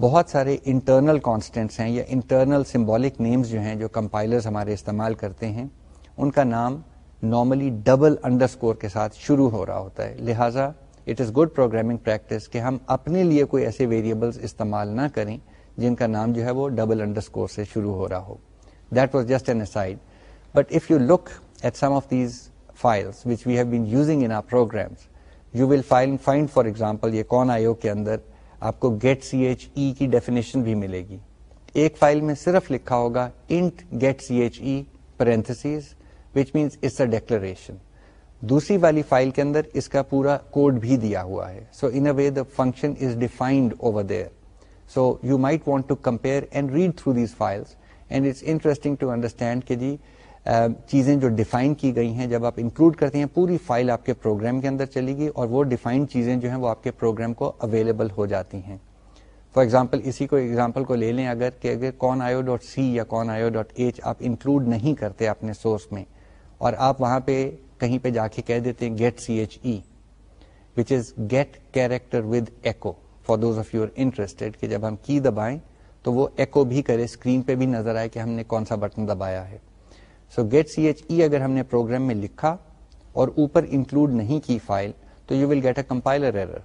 Speaker 1: بہت سارے انٹرنل کانسٹینٹس ہیں یا انٹرنل سمبولک نیمز جو ہیں جو کمپائلرز ہمارے استعمال کرتے ہیں، ان کا نام نارملی ڈبل انڈر اسکور کے ساتھ شروع ہو رہا ہوتا ہے۔ لہٰذا it is good programming practice کہ ہم اپنے لیے کوئی ایسے ویریبلس استعمال نہ کریں جن کا نام جو ہے وہ ڈبل انڈر اسکور سے شروع ہو رہا ہو۔ That was just an aside but if you look at some of these files which we have been using in our programs you will find for example یہ کون آئیو کے اندر آپ کو گیٹ سی ایچ ای کی ڈیفینیشن بھی ملے گی۔ ایک فائل میں صرف لکھا ہوگا int get C H E parenthesis which means it's a declaration دوسری والی فائل کے اندر اس کا پورا کوڈ بھی دیا ہوا ہے۔ So in way the function is defined over there so you might want to compare and read through these files and it's interesting to understand کہ جی چیزیں جو ڈیفائن کی گئی ہیں، جب آپ انکلوڈ کرتے ہیں، پوری فائل آپ کے پروگرام کے اندر چلے گی اور وہ ڈیفائنڈ چیزیں جو ہیں، وہ آپ کے پروگرام کو اویلیبل ہو جاتی ہیں۔ فار ایگزامپل اسی کو ایگزامپل کو لے لیں، اگر کہ اگر کون آئیو ڈاٹ سی یا کون آئیو ڈاٹ ایچ آپ انکلوڈ نہیں کرتے اپنے سورس میں، اور آپ وہاں پہ کہیں پہ جا کے کہہ دیتے ہیں get C H E which is get character with echo for those of your interested کہ جب ہم کی دبائیں تو وہ ایکو بھی کرے اسکرین پہ بھی نظر آئے کہ ہم نے کون سا بٹن دبایا ہے. سو گیٹ سی ایچ ای اگر ہم نے پروگرام میں لکھا اور اوپر انکلوڈ نہیں کی فائل تو you will get a compiler error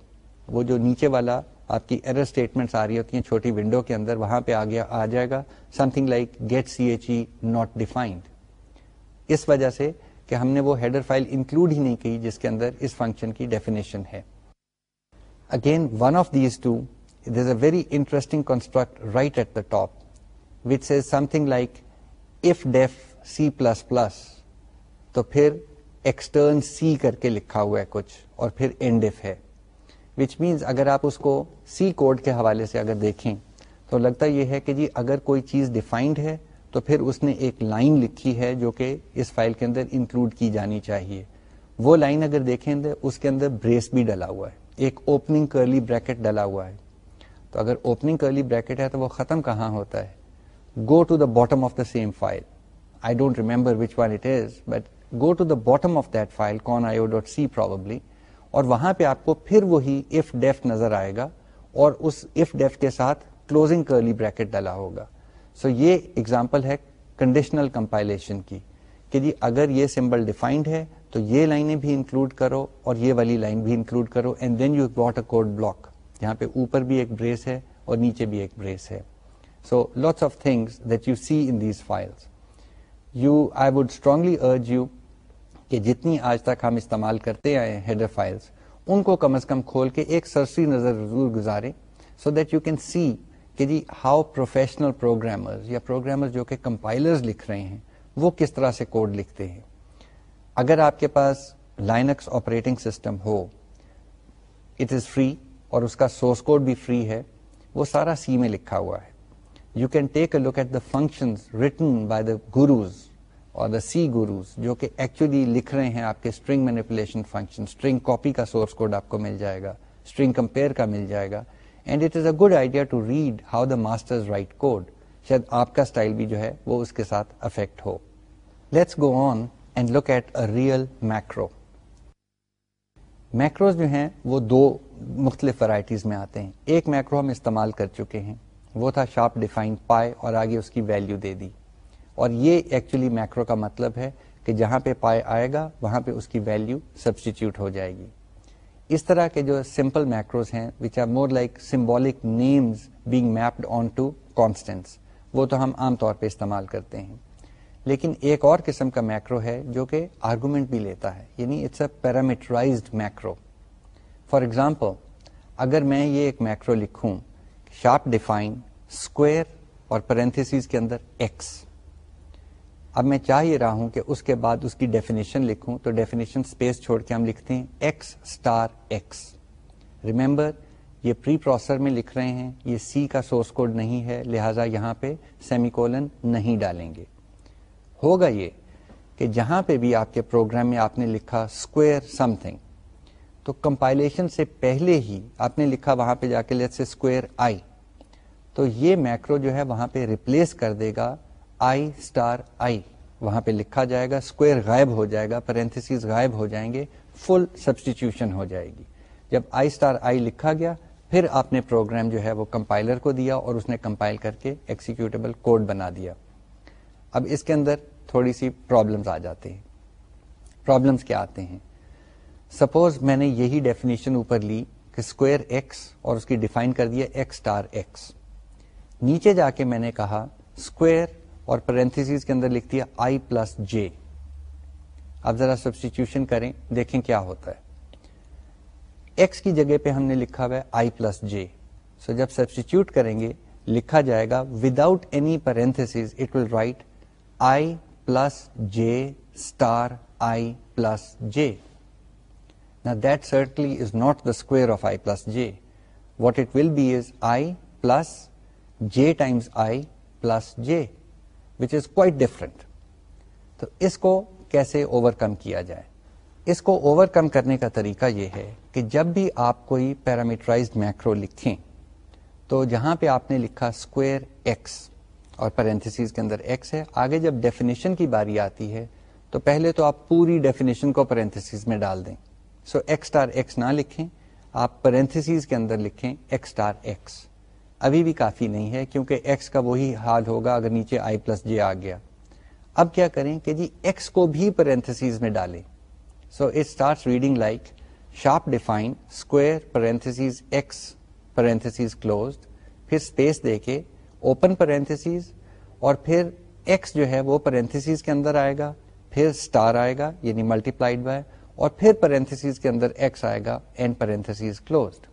Speaker 1: وہ جو نیچے والا آپ کی ایرر اسٹیٹمنٹس آ رہی ہوتی ہیں چھوٹی ونڈو کے اندر، وہاں پہ آ جائے گا. Something like get C H E not defined اس وجہ سے کہ ہم نے وہ ہیڈر فائل انکلوڈ ہی نہیں کی جس کے اندر اس فنکشن کی ڈیفینیشن ہے۔ Again one of these two is a very interesting construct right at the top which is something like if def C plus plus تو پھر ایکسٹرن سی کر کے لکھا ہوا ہے کچھ، اور پھر اینڈ ایف ہے۔ وچ مینس اگر آپ اس کو سی کوڈ کے حوالے سے اگر دیکھیں، تو لگتا یہ ہے کہ جی اگر کوئی چیز ڈیفائنڈ ہے تو پھر اس نے ایک لائن لکھی ہے جو کہ اس فائل کے اندر انکلوڈ کی جانی چاہیے۔ وہ لائن اگر دیکھیں اس کے اندر بریس بھی ڈلا ہوا ہے۔ ایک اوپننگ کرلی بریکٹ ڈلا ہوا ہے۔ تو اگر اوپننگ کرلی بریکٹ ہے تو وہ ختم کہاں ہوتا ہے؟ Go to the bottom of the same file I don't remember which one it is but go to the bottom of that file con I dot C probably اور وہاں پہ آپ کو پھر وہی اف ڈیف نظر آئے گا اور اس اف ڈیف کے ساتھ کلوزنگ کرلی بریکٹ ڈلا ہوگا۔ سو so یہ ایگزامپل ہے کنڈیشنل کمپائلیشن کی کہ جی اگر یہ سمبل ڈیفائنڈ ہے تو یہ لائنیں بھی انکلوڈ کرو اور یہ والی لائن بھی انکلوڈ کرو and then you what a code block جہاں پہ اوپر بھی ایک بریس ہے اور نیچے بھی ایک بریس ہے so lots of things that you see in these files you I would strongly urge you کہ جتنی آج تک ہم استعمال کرتے آئے ہیں ہیڈر فائلس ان کو کم از کم کھول کے ایک سرسری نظر ضرور گزارے so that you can see کہ جی ہاؤ پروفیشنل پروگرامر یا پروگرامر جو کہ کمپائلرز لکھ رہے ہیں، وہ کس طرح سے کوڈ لکھتے ہیں؟ اگر آپ کے پاس لائنکس آپریٹنگ سسٹم ہو اٹ از فری اور اس کا سورس کوڈ بھی فری ہے، وہ سارا سی میں لکھا ہوا ہے۔ You can take a look at the function written by the gurus اور دا سی گروز جو کہ ایکچولی لکھ رہے ہیں آپ کے string manipulation function string copy کا سورس کوڈ آپ کو مل جائے گا اسٹرنگ کمپیئر کا مل جائے گا۔ And it is a good idea to read how the master write code شاید آپ کا اسٹائل بھی جو ہے وہ اس کے ساتھ affect who. Let's go on and look at a real macro macros جو ہیں وہ دو مختلف ورائٹیز میں آتے ہیں. ایک میکرو ہم استعمال کر چکے ہیں. وہ تھا شارپ ڈیفائن پائے اور آگے اس کی ویلو دے دی. اور یہ ایکچولی میکرو کا مطلب ہے کہ جہاں پہ پائے آئے گا، وہاں پہ اس کی ویلو سبسٹیچیوٹ ہو جائے گی. اس طرح کے جو سمپل میکروز ہیں which are more like symbolic names being mapped on to constants وہ تو ہم عام طور پہ استعمال کرتے ہیں۔ لیکن ایک اور قسم کا میکرو ہے جو کہ آرگومنٹ بھی لیتا ہے یعنی it's a parameterized macro for example اگر میں یہ ایک میکرو لکھوں شارپ ڈیفائن اسکوئر اور پرنتھس کے اندر ایکس اب میں چاہ یہ رہا ہوں کہ اس کے بعد اس کی ڈیفینیشن لکھوں۔ تو ڈیفینیشن اسپیس چھوڑ کے ہم لکھتے ہیں ایکس اسٹار ایکس ریمبر یہ پری پروسر میں لکھ رہے ہیں۔ یہ سی کا سورس کوڈ نہیں ہے، لہذا یہاں پہ سیمی کولن نہیں ڈالیں گے۔ ہوگا یہ کہ جہاں پہ بھی آپ کے پروگرام میں آپ نے لکھا اسکوئر سم تھنگ تو کمپائلیشن سے پہلے ہی آپ نے لکھا وہاں پہ جا کے لیٹ سے اسکوئر آئی تو یہ میکرو جو ہے وہاں پہ ریپلیس کر دے گا آئی اسٹار آئی۔ وہاں پہ لکھا جائے گا اسکوئر غائب ہو جائے گا پرنتھس غائب ہو جائیں گے فل سبسٹیٹیوشن ہو جائے گی۔ جب آئی اسٹار آئی لکھا گیا، پھر آپ نے پروگرام جو ہے وہ کمپائلر کو دیا اور اس نے کمپائل کر کے ایکسیکیوٹیبل کوڈ بنا دیا۔ اب اس کے اندر تھوڑی سی پرابلمس آ جاتے ہیں۔ پرابلمس کیا آتے ہیں؟ سپوز میں نے یہی ڈیفینیشن اوپر لی کہ اسکوئر ایکس اور اس کی ڈیفائن کر دیا ایکس اسٹار ایکس نیچے جا کے میں نے کہا اسکوئر اور پرنتھس کے اندر لکھ دیا آئی پلس جے اب ذرا سبسٹیچیوشن کریں، دیکھیں کیا ہوتا ہے۔ ایکس کی جگہ پہ ہم نے لکھا ہوا ہے آئی پلس جے سو جب سبسٹیچیوٹ کریں گے، لکھا جائے گا without any parenthesis it will write I plus J star I plus J that certainly is not the square of I plus J what it will be is I plus J times I plus J which is quite different تو اس کو کیسے اوور کم کیا جائے؟ اس کو اوور کم کرنے کا طریقہ یہ ہے کہ جب بھی آپ کوئی پیرامیٹرائز میکرو لکھیں، تو جہاں پہ آپ نے لکھا اسکوئر ایکس اور پیرنتھس کے اندر ایکس ہے، آگے جب ڈیفینیشن کی باری آتی ہے، تو پہلے تو آپ پوری ڈیفینیشن کو پیرنتھس میں ڈال دیں۔ سو ایکس اسٹار ایکس نہ لکھیں، آپ پیرنتھس کے اندر لکھیں ایکس اسٹار ایکس ابھی بھی کافی نہیں ہے کیونکہ ایکس کا وہی حال ہوگا اگر نیچے آئی پلس جے آ گیا۔ اب کیا کریں کہ جی ایکس کو بھی پیرنتھس میں ڈالیں۔ So it start reading like sharp define square parenthesis x parenthesis closed پھر اسپیس دے کے اوپن پیرنتھس اور پھر ایکس جو ہے وہ پیرنتھس کے اندر آئے گا، پھر اسٹار آئے گا یعنی ملٹی پلائڈ بائی اور پھر پیرنتھس کے اندر ایکس آئے گا اینڈ پیرنتھس کلوزڈ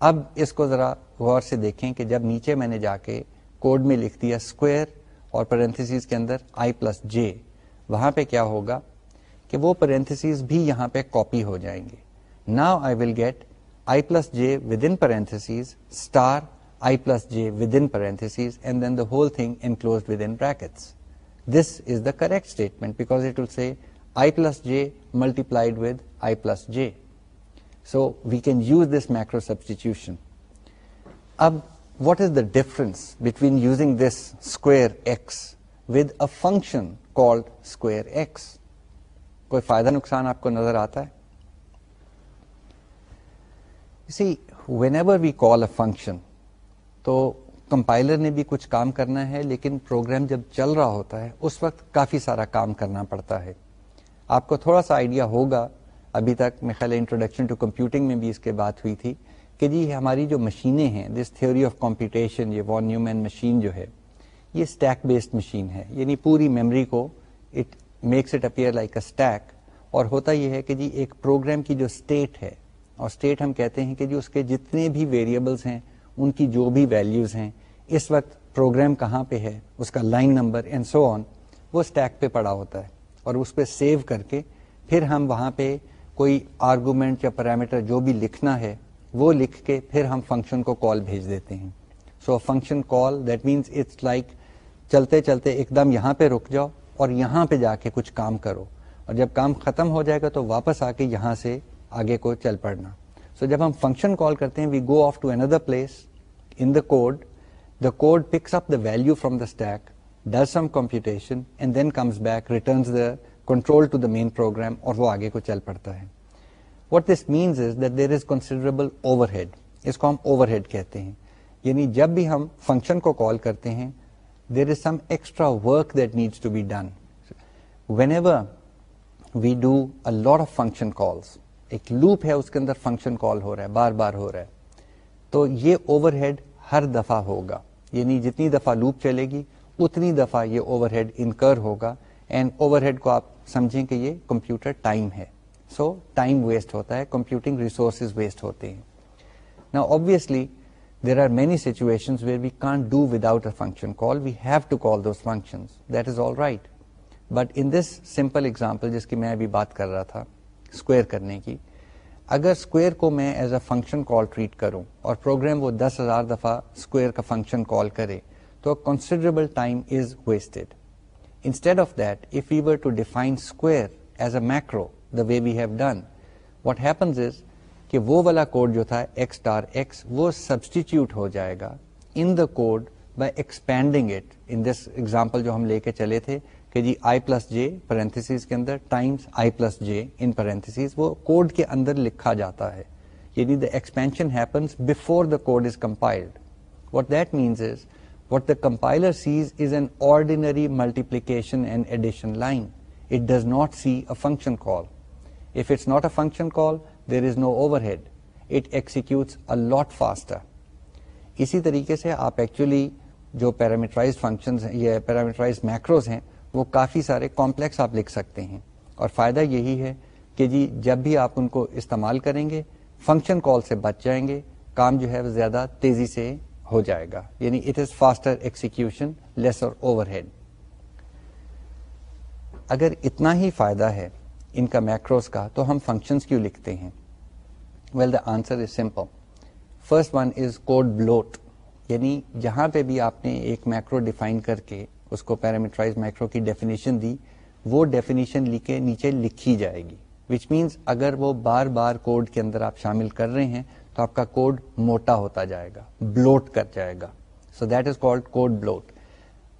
Speaker 1: اب اس کو ذرا غور سے دیکھیں کہ جب نیچے میں نے جا کے کوڈ میں لکھ دیا اسکوئر اور پیرنتھس کے اندر آئی پلس جے وہاں پہ کیا ہوگا کہ وہ پیرنتھس بھی یہاں پہ کاپی ہو جائیں گے۔ Now I will get I plus J within parenthesis star I plus J within parenthesis and then the whole thing enclose within brackets this is the correct statement because it will see I plus J multiplied with I plus J so we can use this macro substitution اب what is the difference between using this square X with a function called square x کوئی فائدہ نقصان آپ کو نظر آتا ہے C whenever we call a function تو کمپائلر نے بھی کچھ کام کرنا ہے لیکن پروگرام جب چل رہا ہوتا ہے اس وقت کافی سارا کام کرنا پڑتا ہے آپ کو تھوڑا سا آئیڈیا ہوگا ابھی تک میں خیال انٹروڈکشن ٹو کمپیوٹنگ میں بھی اس کے بات ہوئی تھی کہ جی ہماری جو مشینیں ہیں دس تھیوری آف کمپیوٹیشن یہ وان نیومین مشین جو ہے، یہ اسٹیک بیسڈ مشین ہے۔ یعنی پوری میموری کو it makes it appear like a stack اور ہوتا یہ ہے کہ جی ایک پروگرام کی جو اسٹیٹ ہے، اور اسٹیٹ ہم کہتے ہیں کہ جی اس کے جتنے بھی ویریبلس ہیں، ان کی جو بھی ویلیوز ہیں، اس وقت پروگرام کہاں پہ ہے، اس کا line number and so on وہ اسٹیک پہ پڑا ہوتا ہے۔ اور اس پہ سیو کر کے پھر ہم وہاں پہ کوئی آرگومنٹ یا پیرامیٹر جو بھی لکھنا ہے، وہ لکھ کے پھر ہم فنکشن کو کال بھیج دیتے ہیں۔ So function call that means it's like چلتے چلتے ایک دم یہاں پہ رک جاؤ اور یہاں پہ جا کے کچھ کام کرو۔ اور جب کام ختم ہو جائے گا تو واپس آ کے یہاں سے آگے کو چل پڑنا۔ سو so جب ہم فنکشن کال کرتے ہیں we go off to another place in the code the code picks up the value from the stack does some computation and then comes back returns the control to the main program اور وہ آگے کو چل پڑتا ہے۔ What this means is that there is considerable overhead اس کو ہم اوور ہیڈ کہتے ہیں۔ یعنی جب بھی ہم فنکشن کو کال کرتے ہیں there is some extra work that needs to be done whenever we do a lot of function calls ایک لوپ ہے، اس کے اندر فنکشن کال ہو رہا ہے، بار بار ہو رہا ہے، تو یہ اوور ہیڈ ہر دفعہ ہوگا۔ یعنی جتنی دفعہ لوپ چلے گی، اتنی دفعہ یہ اوور ہیڈ انکر ہوگا۔ اینڈ اوور ہیڈ کو آپ سمجھیں کہ یہ کمپیوٹر ٹائم ہے۔ سو ٹائم ویسٹ ہوتا ہے کمپیوٹنگ ریسورسز ویسٹ ہوتے ہیں۔ نا obviously there are many situation where we can't do without a function call we have to call those function that is all right but in this simple example جس کی میں ابھی بات کر رہا تھا اسکوئر کرنے کی، اگر اسکوئر کو میں as a function call treat کروں اور پروگرام وہ دس ہزار دفعہ اسکوئر کا فنکشن کال کرے، تو considerable time is wasted Instead of that, if we were to define square as a macro, the way we have done, what happens is کہ وہ والا کوڈ جو تھا ایکس اسٹار ایکس وہ سبسٹیچیوٹ ہو جائے گا in the code by expanding it in this example جو ہم لے کے چلے تھے کہ جی آئی پلس جے پرنتھس کے اندر times i plus j in parenthesis وہ کوڈ کے اندر لکھا جاتا ہے یعنی the expansion happens before the code is compiled what that means is what the compiler sees is an ordinary multiplication and addition line it does not see a function call if it's not a function call there is no overhead it executes lot faster اسی طریقے سے آپ ایکچولی جو پیرامیٹرائز فنکشن یا پیرامیٹرائز میکروز ہیں، وہ کافی سارے کمپلیکس آپ لکھ سکتے ہیں۔ اور فائدہ یہی ہے کہ جی جب بھی آپ ان کو استعمال کریں گے فنکشن کال سے بچ جائیں گے، کام جو ہے وہ زیادہ تیزی سے ہو جائے گا۔ یعنی it is faster execution less اور اوور ہیڈ اگر اتنا ہی فائدہ ہے ان کا میکروز کا، تو ہم فنکشنز کیوں لکھتے ہیں؟ Well the answer is simple first one is code bloat یعنی جہاں پہ بھی آپ نے ایک میکرو ڈیفائن کر کے اس کو پیرامیٹرائز میکرو کی ڈیفینیشن دی، وہ ڈیفینیشن لکھے، نیچے لکھی جائے گی۔ وچ مینس اگر وہ بار بار کوڈ کے اندر آپ شامل کر رہے ہیں تو آپ کا کوڈ موٹا ہوتا جائے گا، بلوٹ کر جائے گا۔ So that is called code bloat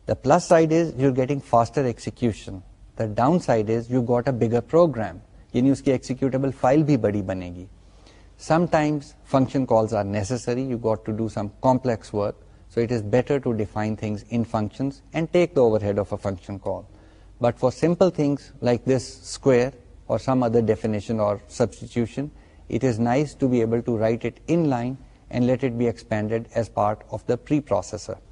Speaker 1: the plus side is you getting faster execution the down side is you got a bigger program یعنی اس کی ایکسیکیوٹیبل فائل بھی بڑی بنے گی۔ Sometimes function calls are necessary you got to do some complex work so it is better to define things in functions and take the overhead of a function call but for simple things like this square اور سم ادر ڈیفینیشن اور substitution it is nice to be able to write it inline and let it be expanded as part of the preprocessor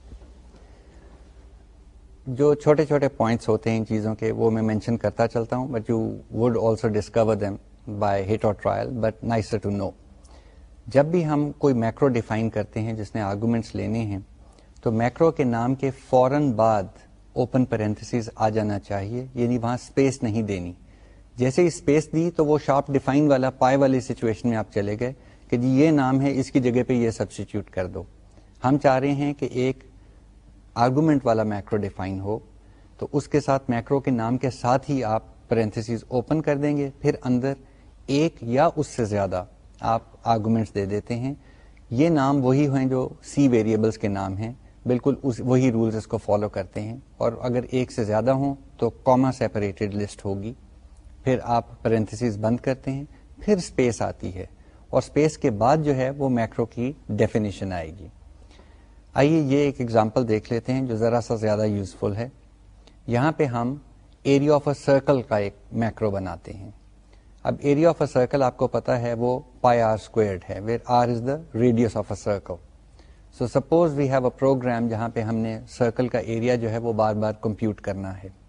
Speaker 1: جو چھوٹے چھوٹے پوائنٹس ہوتے ہیں ان چیزوں کے، وہ میں مینشن کرتا چلتا ہوں but you would also discover them by hit اور trial but nicer to know جب بھی ہم کوئی میکرو ڈیفائن کرتے ہیں، جس نے آرگومنٹس لینے ہیں، تو میکرو کے نام کے فوراً بعد اوپن پیرنتھس آ جانا چاہیے یعنی وہاں اسپیس نہیں دینی۔ جیسے ہی اسپیس دی تو وہ شارپ ڈیفائن والا پائے والی سچویشن میں آپ چلے گئے کہ جی یہ نام ہے، اس کی جگہ پہ یہ سبسٹیچیوٹ کر دو۔ ہم چاہ رہے ہیں کہ ایک آرگومنٹ والا میکرو ڈیفائن ہو۔ تو اس کے ساتھ میکرو کے نام کے ساتھ ہی آپ پیرنتھس اوپن کر دیں گے۔ پھر اندر ایک یا اس سے زیادہ آپ آرگومنٹس دے دیتے ہیں۔ یہ نام وہی ہیں جو سی ویریبلس کے نام ہیں۔ بالکل اس وہی رولز اس کو فالو کرتے ہیں۔ اور اگر ایک سے زیادہ ہوں تو کاما سیپریٹڈ لسٹ ہوگی۔ پھر آپ پرنتھس بند کرتے ہیں، پھر اسپیس آتی ہے۔ اور اسپیس کے بعد جو ہے وہ میکرو کی ڈیفینیشن آئے گی۔ آئیے یہ ایک ایگزامپل دیکھ لیتے ہیں جو ذرا سا زیادہ یوزفل ہے۔ یہاں پہ ہم ایریا آف اے سرکل کا ایک میکرو بناتے ہیں۔ اب ایریا آف اے سرکل آپ کو پتا ہے وہ پائی آر اسکوئرڈ ہے where r is the radius of a circle so suppose we have a program جہاں پہ ہم نے سرکل کا ایریا جو ہے وہ بار بار کمپیوٹ کرنا ہے۔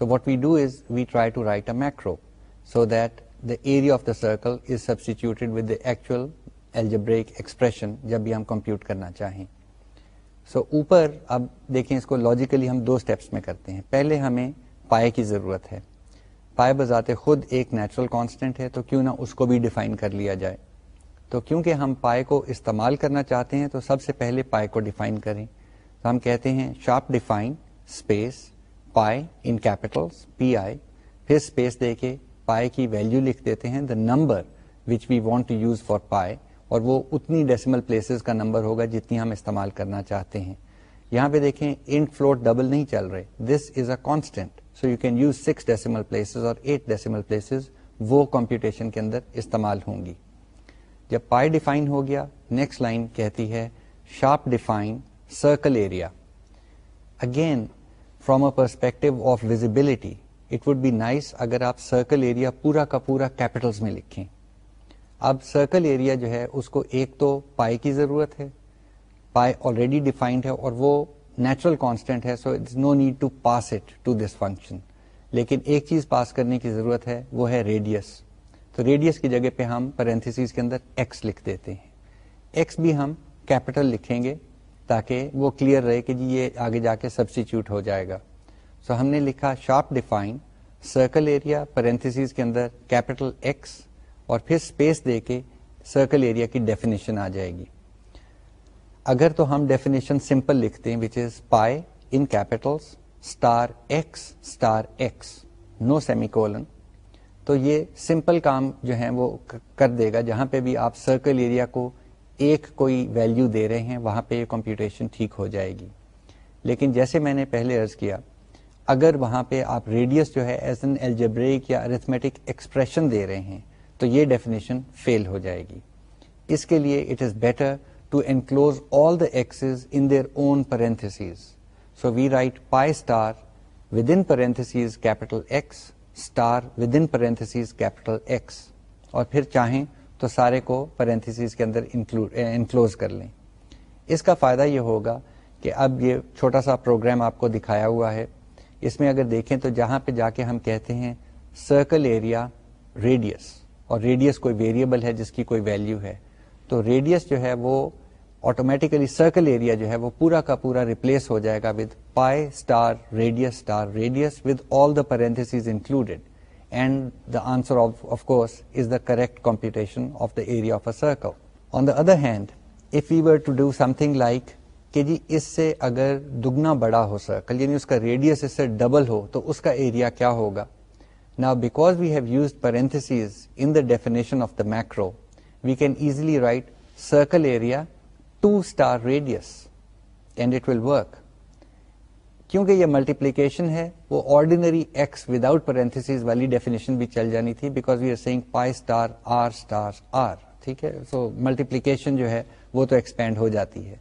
Speaker 1: So what we do is we try to write a macro so that the area of the circle is substituted with the actual algebraic expression جب بھی ہم کمپیوٹ کرنا چاہیں سو so, اوپر اب دیکھیں اس کو لاجیکلی ہم دو اسٹیپس میں کرتے ہیں پہلے ہمیں پائے کی ضرورت ہے پائے بذات خود ایک نیچرل کانسٹینٹ ہے تو کیوں نہ اس کو بھی ڈیفائن کر لیا جائے تو کیونکہ ہم پائے کو استعمال کرنا چاہتے ہیں تو سب سے پہلے پائے کو ڈیفائن کریں تو ہم کہتے ہیں شارپ ڈیفائن اسپیس پائے ان کیپیٹل پی آئی پھر اسپیس دے کے پائے کی ویلو لکھ دیتے ہیں the number which we want to use for pi اور وہ اتنی ڈیسیمل پلیسز کا نمبر ہوگا جتنی ہم استعمال کرنا چاہتے ہیں یہاں پہ دیکھیں انٹ فلوٹ ڈبل نہیں چل رہے this is a constant so you can use six decimal places اور ایٹ ڈیسیمل پلیسز وہ کمپیوٹیشن کے اندر استعمال ہوں گی جب پائی ڈیفائن ہو گیا نیکسٹ لائن کہتی ہے sharp define circle area again from a perspective of visibility it would be nice اگر آپ سرکل ایریا پورا کا پورا کیپیٹلس میں لکھیں۔ اب سرکل ایریا جو ہے، اس کو ایک تو پائی کی ضرورت ہے۔ پائی آلریڈی ڈیفائنڈ ہے اور وہ نیچرل کانسٹینٹ ہے so it's no need to pass it to this function لیکن ایک چیز پاس کرنے کی ضرورت ہے، وہ ہے ریڈیس تو ریڈیس کی جگہ پہ ہم پرنتھس کے اندر ایکس لکھ دیتے ہیں۔ ایکس بھی ہم کیپٹل لکھیں گے۔ تاکہ وہ کلیئر رہے کہ جی یہ آگے جا کے سبسٹیچیوٹ ہو جائے گا۔ سو so ہم نے لکھا sharp define circle area parenthesis کے اندر کیپٹل ایکس اور پھر اسپیس دے کے سرکل ایریا کی ڈیفینیشن آ جائے گی۔ اگر تو ہم ڈیفینیشن سمپل لکھتے ہیں which is pi in capital star x star x no semicolon تو یہ سمپل کام جو ہے وہ کر دے گا، جہاں پہ بھی آپ سرکل ایریا کو ایک کوئی ویلو دے رہے ہیں، وہاں پہ یہ کمپیوٹیشن ٹھیک ہو جائے گی۔ لیکن جیسے میں نے پہلے ارض کیا، اگر وہاں پہ آپ ریڈیس جو ہے ایز این الجبریک یا ارتھمیٹک ایکسپریشن دے رہے ہیں، تو یہ ڈیفینیشن فیل ہو جائے گی۔ اس کے لیے it is better to enclose all the x's in their own parenthesis so we write pi star within parenthesis capital x star within parenthesis capital x اور پھر چاہیں تو سارے کو پرنتھس کے اندر انکلوز eh, کر لیں۔ اس کا فائدہ یہ ہوگا کہ اب یہ چھوٹا سا پروگرام آپ کو دکھایا ہوا ہے۔ اس میں اگر دیکھیں تو جہاں پہ جا کے ہم کہتے ہیں سرکل ایریا ریڈیس اور ریڈیس کوئی ویریبل ہے جس کی کوئی ویلو ہے۔ تو ریڈیس جو ہے وہ آٹومیٹیکلی سرکل ایریا جو ہے وہ پورا کا پورا ریپلیس ہو جائے گا with pi star radius star radius with all the parenthesis included and the answer of course is the correct computation of the area of a circle on the other hand if you were to do something like کہ جی اس سے اگر دگنا بڑا ہو سرکل یعنی اس کا ریڈیس اس سے ڈبل ہو، تو اس کا ایریا کیا ہوگا؟ نا because we have use parenthesis in the definition of the macro we can easily write circle area two star radius and it will work کیونکہ یہ ملٹیپلیکیشن ہے، وہ آرڈینری ایکس وداؤٹ پرنتھس والی ڈیفینیشن بھی چل جانی تھی because we are seeing pi star r star r ٹھیک ہے؟ سو ملٹیپلیکیشن جو ہے، وہ تو ایکسپینڈ ہو جاتی ہے۔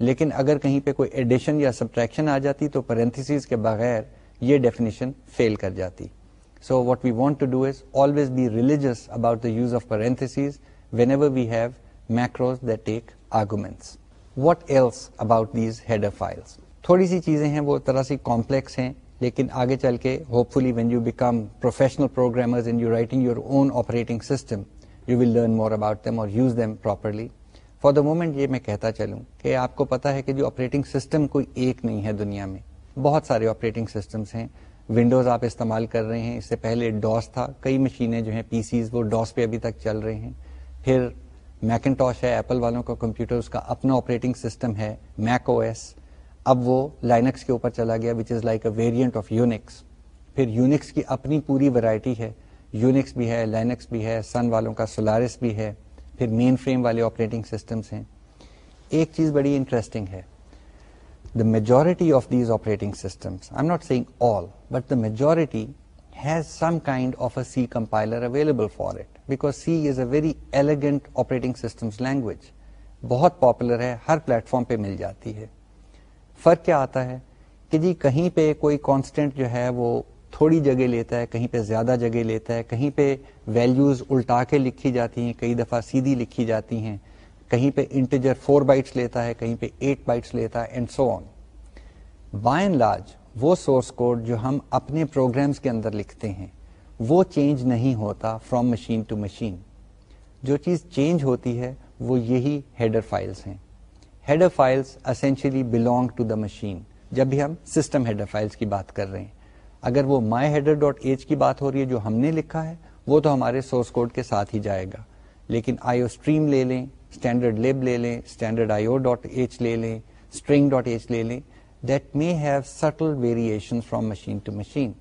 Speaker 1: لیکن اگر کہیں پہ کوئی ایڈیشن یا سبٹریکشن آ جاتی تو پرنتھس کے بغیر یہ ڈیفینیشن فیل کر جاتی۔ So what we want to do is always be religious about the use of parenthesis whenever we have macros that take arguments what else about these header files تھوڑی سی چیزیں ہیں، وہ طرح سی کمپلیکس ہیں، لیکن آگے چل کے hopefully when you become professional programmers in you writing your own operating system you will learn more about them اور use them properly for the moment یہ میں کہتا چلوں کہ آپ کو پتا ہے کہ جو آپریٹنگ سسٹم کوئی ایک نہیں ہے دنیا میں. بہت سارے آپریٹنگ سسٹمس ہیں. ونڈوز آپ استعمال کر رہے ہیں، اس سے پہلے ڈاس تھا. کئی مشینیں جو ہیں پی سیز وہ ڈاس پہ ابھی تک چل رہے ہیں. پھر میکنٹاش ہے ایپل والوں کا کمپیوٹر، اس کا اپنا آپریٹنگ سسٹم ہے میک او ایس اب وہ لائنکس کے اوپر چلا گیا which is like a variant of Unix پھر یونکس کی اپنی پوری ورائٹی ہے. یونکس بھی ہے لائنکس بھی ہے سن والوں کا سولارس بھی ہے. پھر مین فریم والے آپریٹنگ سسٹمس ہیں. ایک چیز بڑی انٹرسٹنگ ہے. The majority of these operating systems I'm not seeing all but the majority has some kind of a C compiler available for it because C is a very elegant operating systems language بہت پاپولر ہے، ہر پلیٹ فارم پہ مل جاتی ہے. فرق کیا آتا ہے کہ جی کہیں پہ کوئی کانسٹینٹ جو ہے وہ تھوڑی جگہ لیتا ہے، کہیں پہ زیادہ جگہ لیتا ہے، کہیں پہ ویلیوز الٹا کے لکھی جاتی ہیں، کئی دفعہ سیدھی لکھی جاتی ہیں، کہیں پہ انٹیجر فور بائٹس لیتا ہے، کہیں پہ ایٹ بائٹس لیتا ہے and so on by large وہ سورس کوڈ جو ہم اپنے پروگرامز کے اندر لکھتے ہیں، وہ چینج نہیں ہوتا فرام مشین ٹو مشین جو چیز چینج ہوتی ہے، وہ یہی ہیڈر فائلس ہیں۔ Header files essentially belong to the machine جب بھی ہم سسٹم ہیڈر فائلس کی بات کر رہے ہیں، اگر وہ مائی ہیڈر ڈاٹ ایچ کی بات ہو رہی ہے جو ہم نے لکھا ہے، وہ تو ہمارے سورس کوڈ کے ساتھ ہی جائے گا۔ لیکن آئی او اسٹریم لے لیں اسٹینڈرڈ لیب لے لیں standard I O dot h لے لیں اسٹرنگ ڈاٹ ایچ لے لیں that may have subtle variation from machine to machine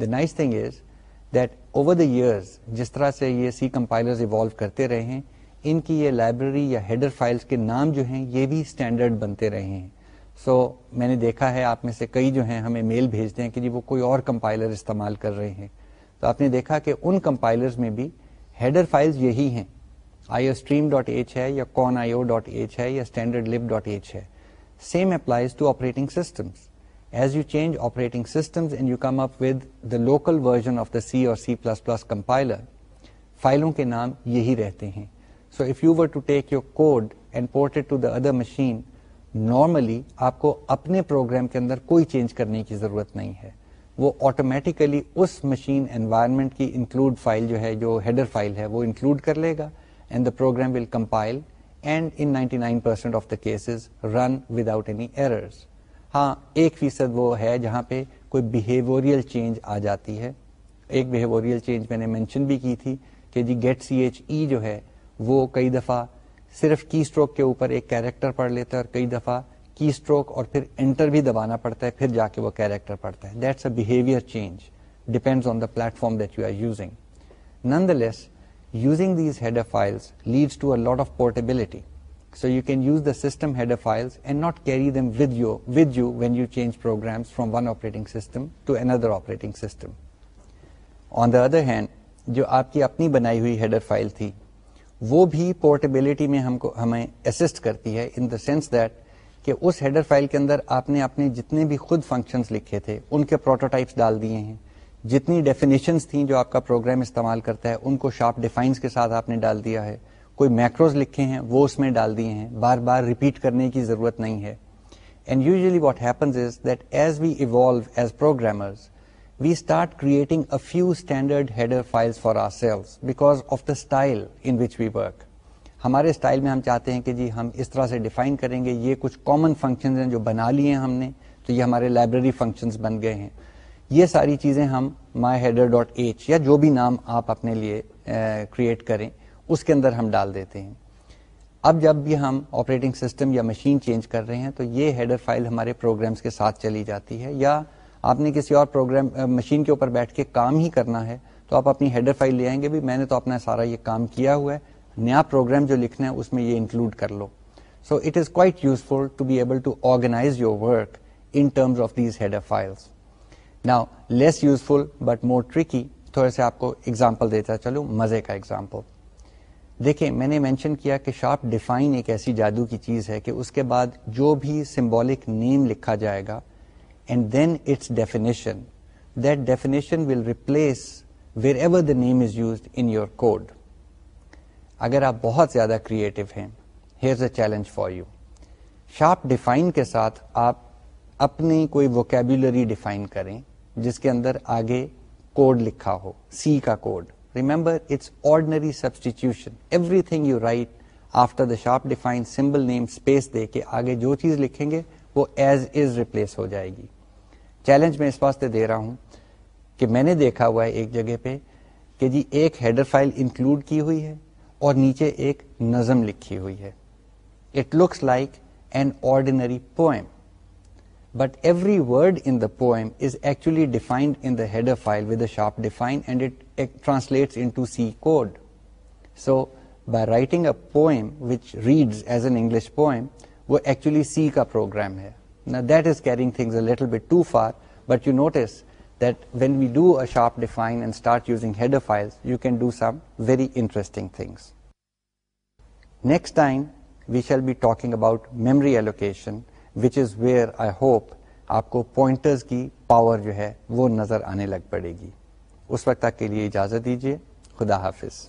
Speaker 1: the nice thing is that over the years جس طرح سے یہ سی کمپائلر ایوالو کرتے رہے ہیں ان کی یہ لائبریری یا ہیڈر فائلس کے نام جو ہیں یہ بھی اسٹینڈرڈ بنتے رہے ہیں۔ سو so, میں نے دیکھا ہے آپ میں سے کئی جو ہیں ہمیں میل بھیجتے ہیں کہ جی وہ کوئی اور کمپائلر استعمال کر رہے ہیں۔ تو آپ نے دیکھا کہ ان کمپائلر میں بھی ہیڈر فائلز یہی ہیں۔ I O stream dot h ہے یا کون آئی او ڈاٹ ایچ ہے یا اسٹینڈرڈ لپ ڈاٹ ایچ ہے۔ Same applies to operating systems as you change operating systems and you come up with the local version of the C اور سی پلس پلس کمپائلر فائلوں کے نام یہی رہتے ہیں۔ So if you were to take your code and port to the other machine normally آپ کو اپنے پروگرام کے اندر کوئی چینج کرنے کی ضرورت نہیں ہے۔ وہ آٹومیٹیکلی اس مشین انوائرمنٹ کی انکلوڈ فائل جو ہے، جو ہیڈر فائل ہے، وہ انکلوڈ کر لے گا and the program will compile and in ninety nine percent of the cases run without any errors ہاں ایک فیصد وہ ہے جہاں پہ کوئی بہیویئر چینج آ جاتی ہے۔ ایک بہیویئر چینج میں نے مینشن بھی کی تھی کہ جی گیٹ سی ایچ ای جو ہے وہ کئی دفعہ صرف کی اسٹروک کے اوپر ایک کیریکٹر پڑھ لیتا ہے اور کئی دفعہ کی اسٹروک اور پھر انٹر بھی دبانا پڑتا ہے پھر جا کے وہ کیریکٹر پڑتا ہے۔ That's a behaviour change depends on the platform that you are using nonetheless using these header files leads to a lot of portability So you can use the system header files and not carry them with you when you change programs from one operating system to another operating system. On the other hand, جو آپ کی اپنی بنائی ہوئی ہیڈر فائل تھی وہ بھی پورٹیبلٹی میں ہم کو ہمیں اسسٹ کرتی ہے ان دا سینس دیٹ کہ اس ہیڈر فائل کے اندر آپ نے اپنے جتنے بھی خود فنکشنز لکھے تھے، ان کے پروٹوٹائپس ڈال دیے ہیں۔ جتنی ڈیفینیشنس تھیں جو آپ کا پروگرام استعمال کرتا ہے، ان کو شارپ ڈیفائنس کے ساتھ آپ نے ڈال دیا ہے۔ کوئی میکروز لکھے ہیں، وہ اس میں ڈال دیے ہیں۔ بار بار ریپیٹ کرنے کی ضرورت نہیں ہے۔ And usually what happens is that as we evolve as programmers we start creating a few standard header files for ourselves because of the style in which we work ہمارے اسٹائل میں ہم چاہتے ہیں کہ جی ہم اس طرح سے ڈیفائن کریں گے، یہ کچھ کامن فنکشنز ہیں جو بنا لیے ہیں ہم نے، تو یہ ہمارے لائبریری فنکشنز بن گئے ہیں۔ یہ ساری چیزیں ہم مائی ہیڈر ڈاٹ ایچ یا جو بھی نام آپ اپنے لیے کریٹ کریں، اس کے اندر ہم ڈال دیتے ہیں۔ اب جب بھی ہم آپریٹنگ سسٹم یا مشین چینج کر رہے ہیں تو یہ ہیڈر فائل ہمارے پروگرامس کے ساتھ چلی جاتی ہے یا آپ نے کسی اور پروگرام مشین کے اوپر بیٹھ کے کام ہی کرنا ہے، تو آپ اپنی ہیڈر فائل لے آئیں گے بھی، میں نے تو اپنا سارا یہ کام کیا ہوا ہے، نیا پروگرام جو لکھنا ہے اس میں یہ انکلوڈ کر لو۔ So it is quite useful to be able to organize your work in terms of these header files now less useful but more tricky تھوڑے سے آپ کو ایگزامپل دیتا چلو مزے کا ایگزامپل دیکھیں، میں نے مینشن کیا کہ شارپ ڈیفائن ایک ایسی جادو کی چیز ہے کہ اس کے بعد جو بھی سمبولک نیم لکھا جائے گا and then it's definition that definition will replace wherever the name is use in your code اگر آپ بہت زیادہ کریٹو ہیں here's a challenge for you sharp define کے ساتھ آپ اپنی کوئی ووکیبولری ڈیفائن کریں، جس کے اندر آگے کوڈ لکھا ہو سی کا code remember it's ordinary substitution everything you write after the sharp define symbol name space دے کے آگے جو چیز لکھیں گے وہ ایز از ریپلیس ہو جائے گی۔ چیلنج میں اس واسطے دے رہا ہوں کہ میں نے دیکھا ہوا ہے ایک جگہ پہ کہ جی ایک ہیڈر فائل انکلوڈ کی ہوئی ہے اور نیچے ایک نظم لکھی ہوئی ہے۔ It looks like an ordinary poem but every word in the poem is actually defined in the header file with a sharp define and it translates into C code so by writing a poem which reads as an English poem وہ ایکچولی سی کا پروگرام ہے. نا that is carrying things a little bit too far but you notice that when we do a sharp define and start using header file you can do some very interesting things next time we shall be talking about memory allocation which is where I hope آپ کو پوائنٹرز کی پاور جو ہے وہ نظر آنے لگ پڑے گی اس وقت تک کے لیے اجازت دیجیے خدا حافظ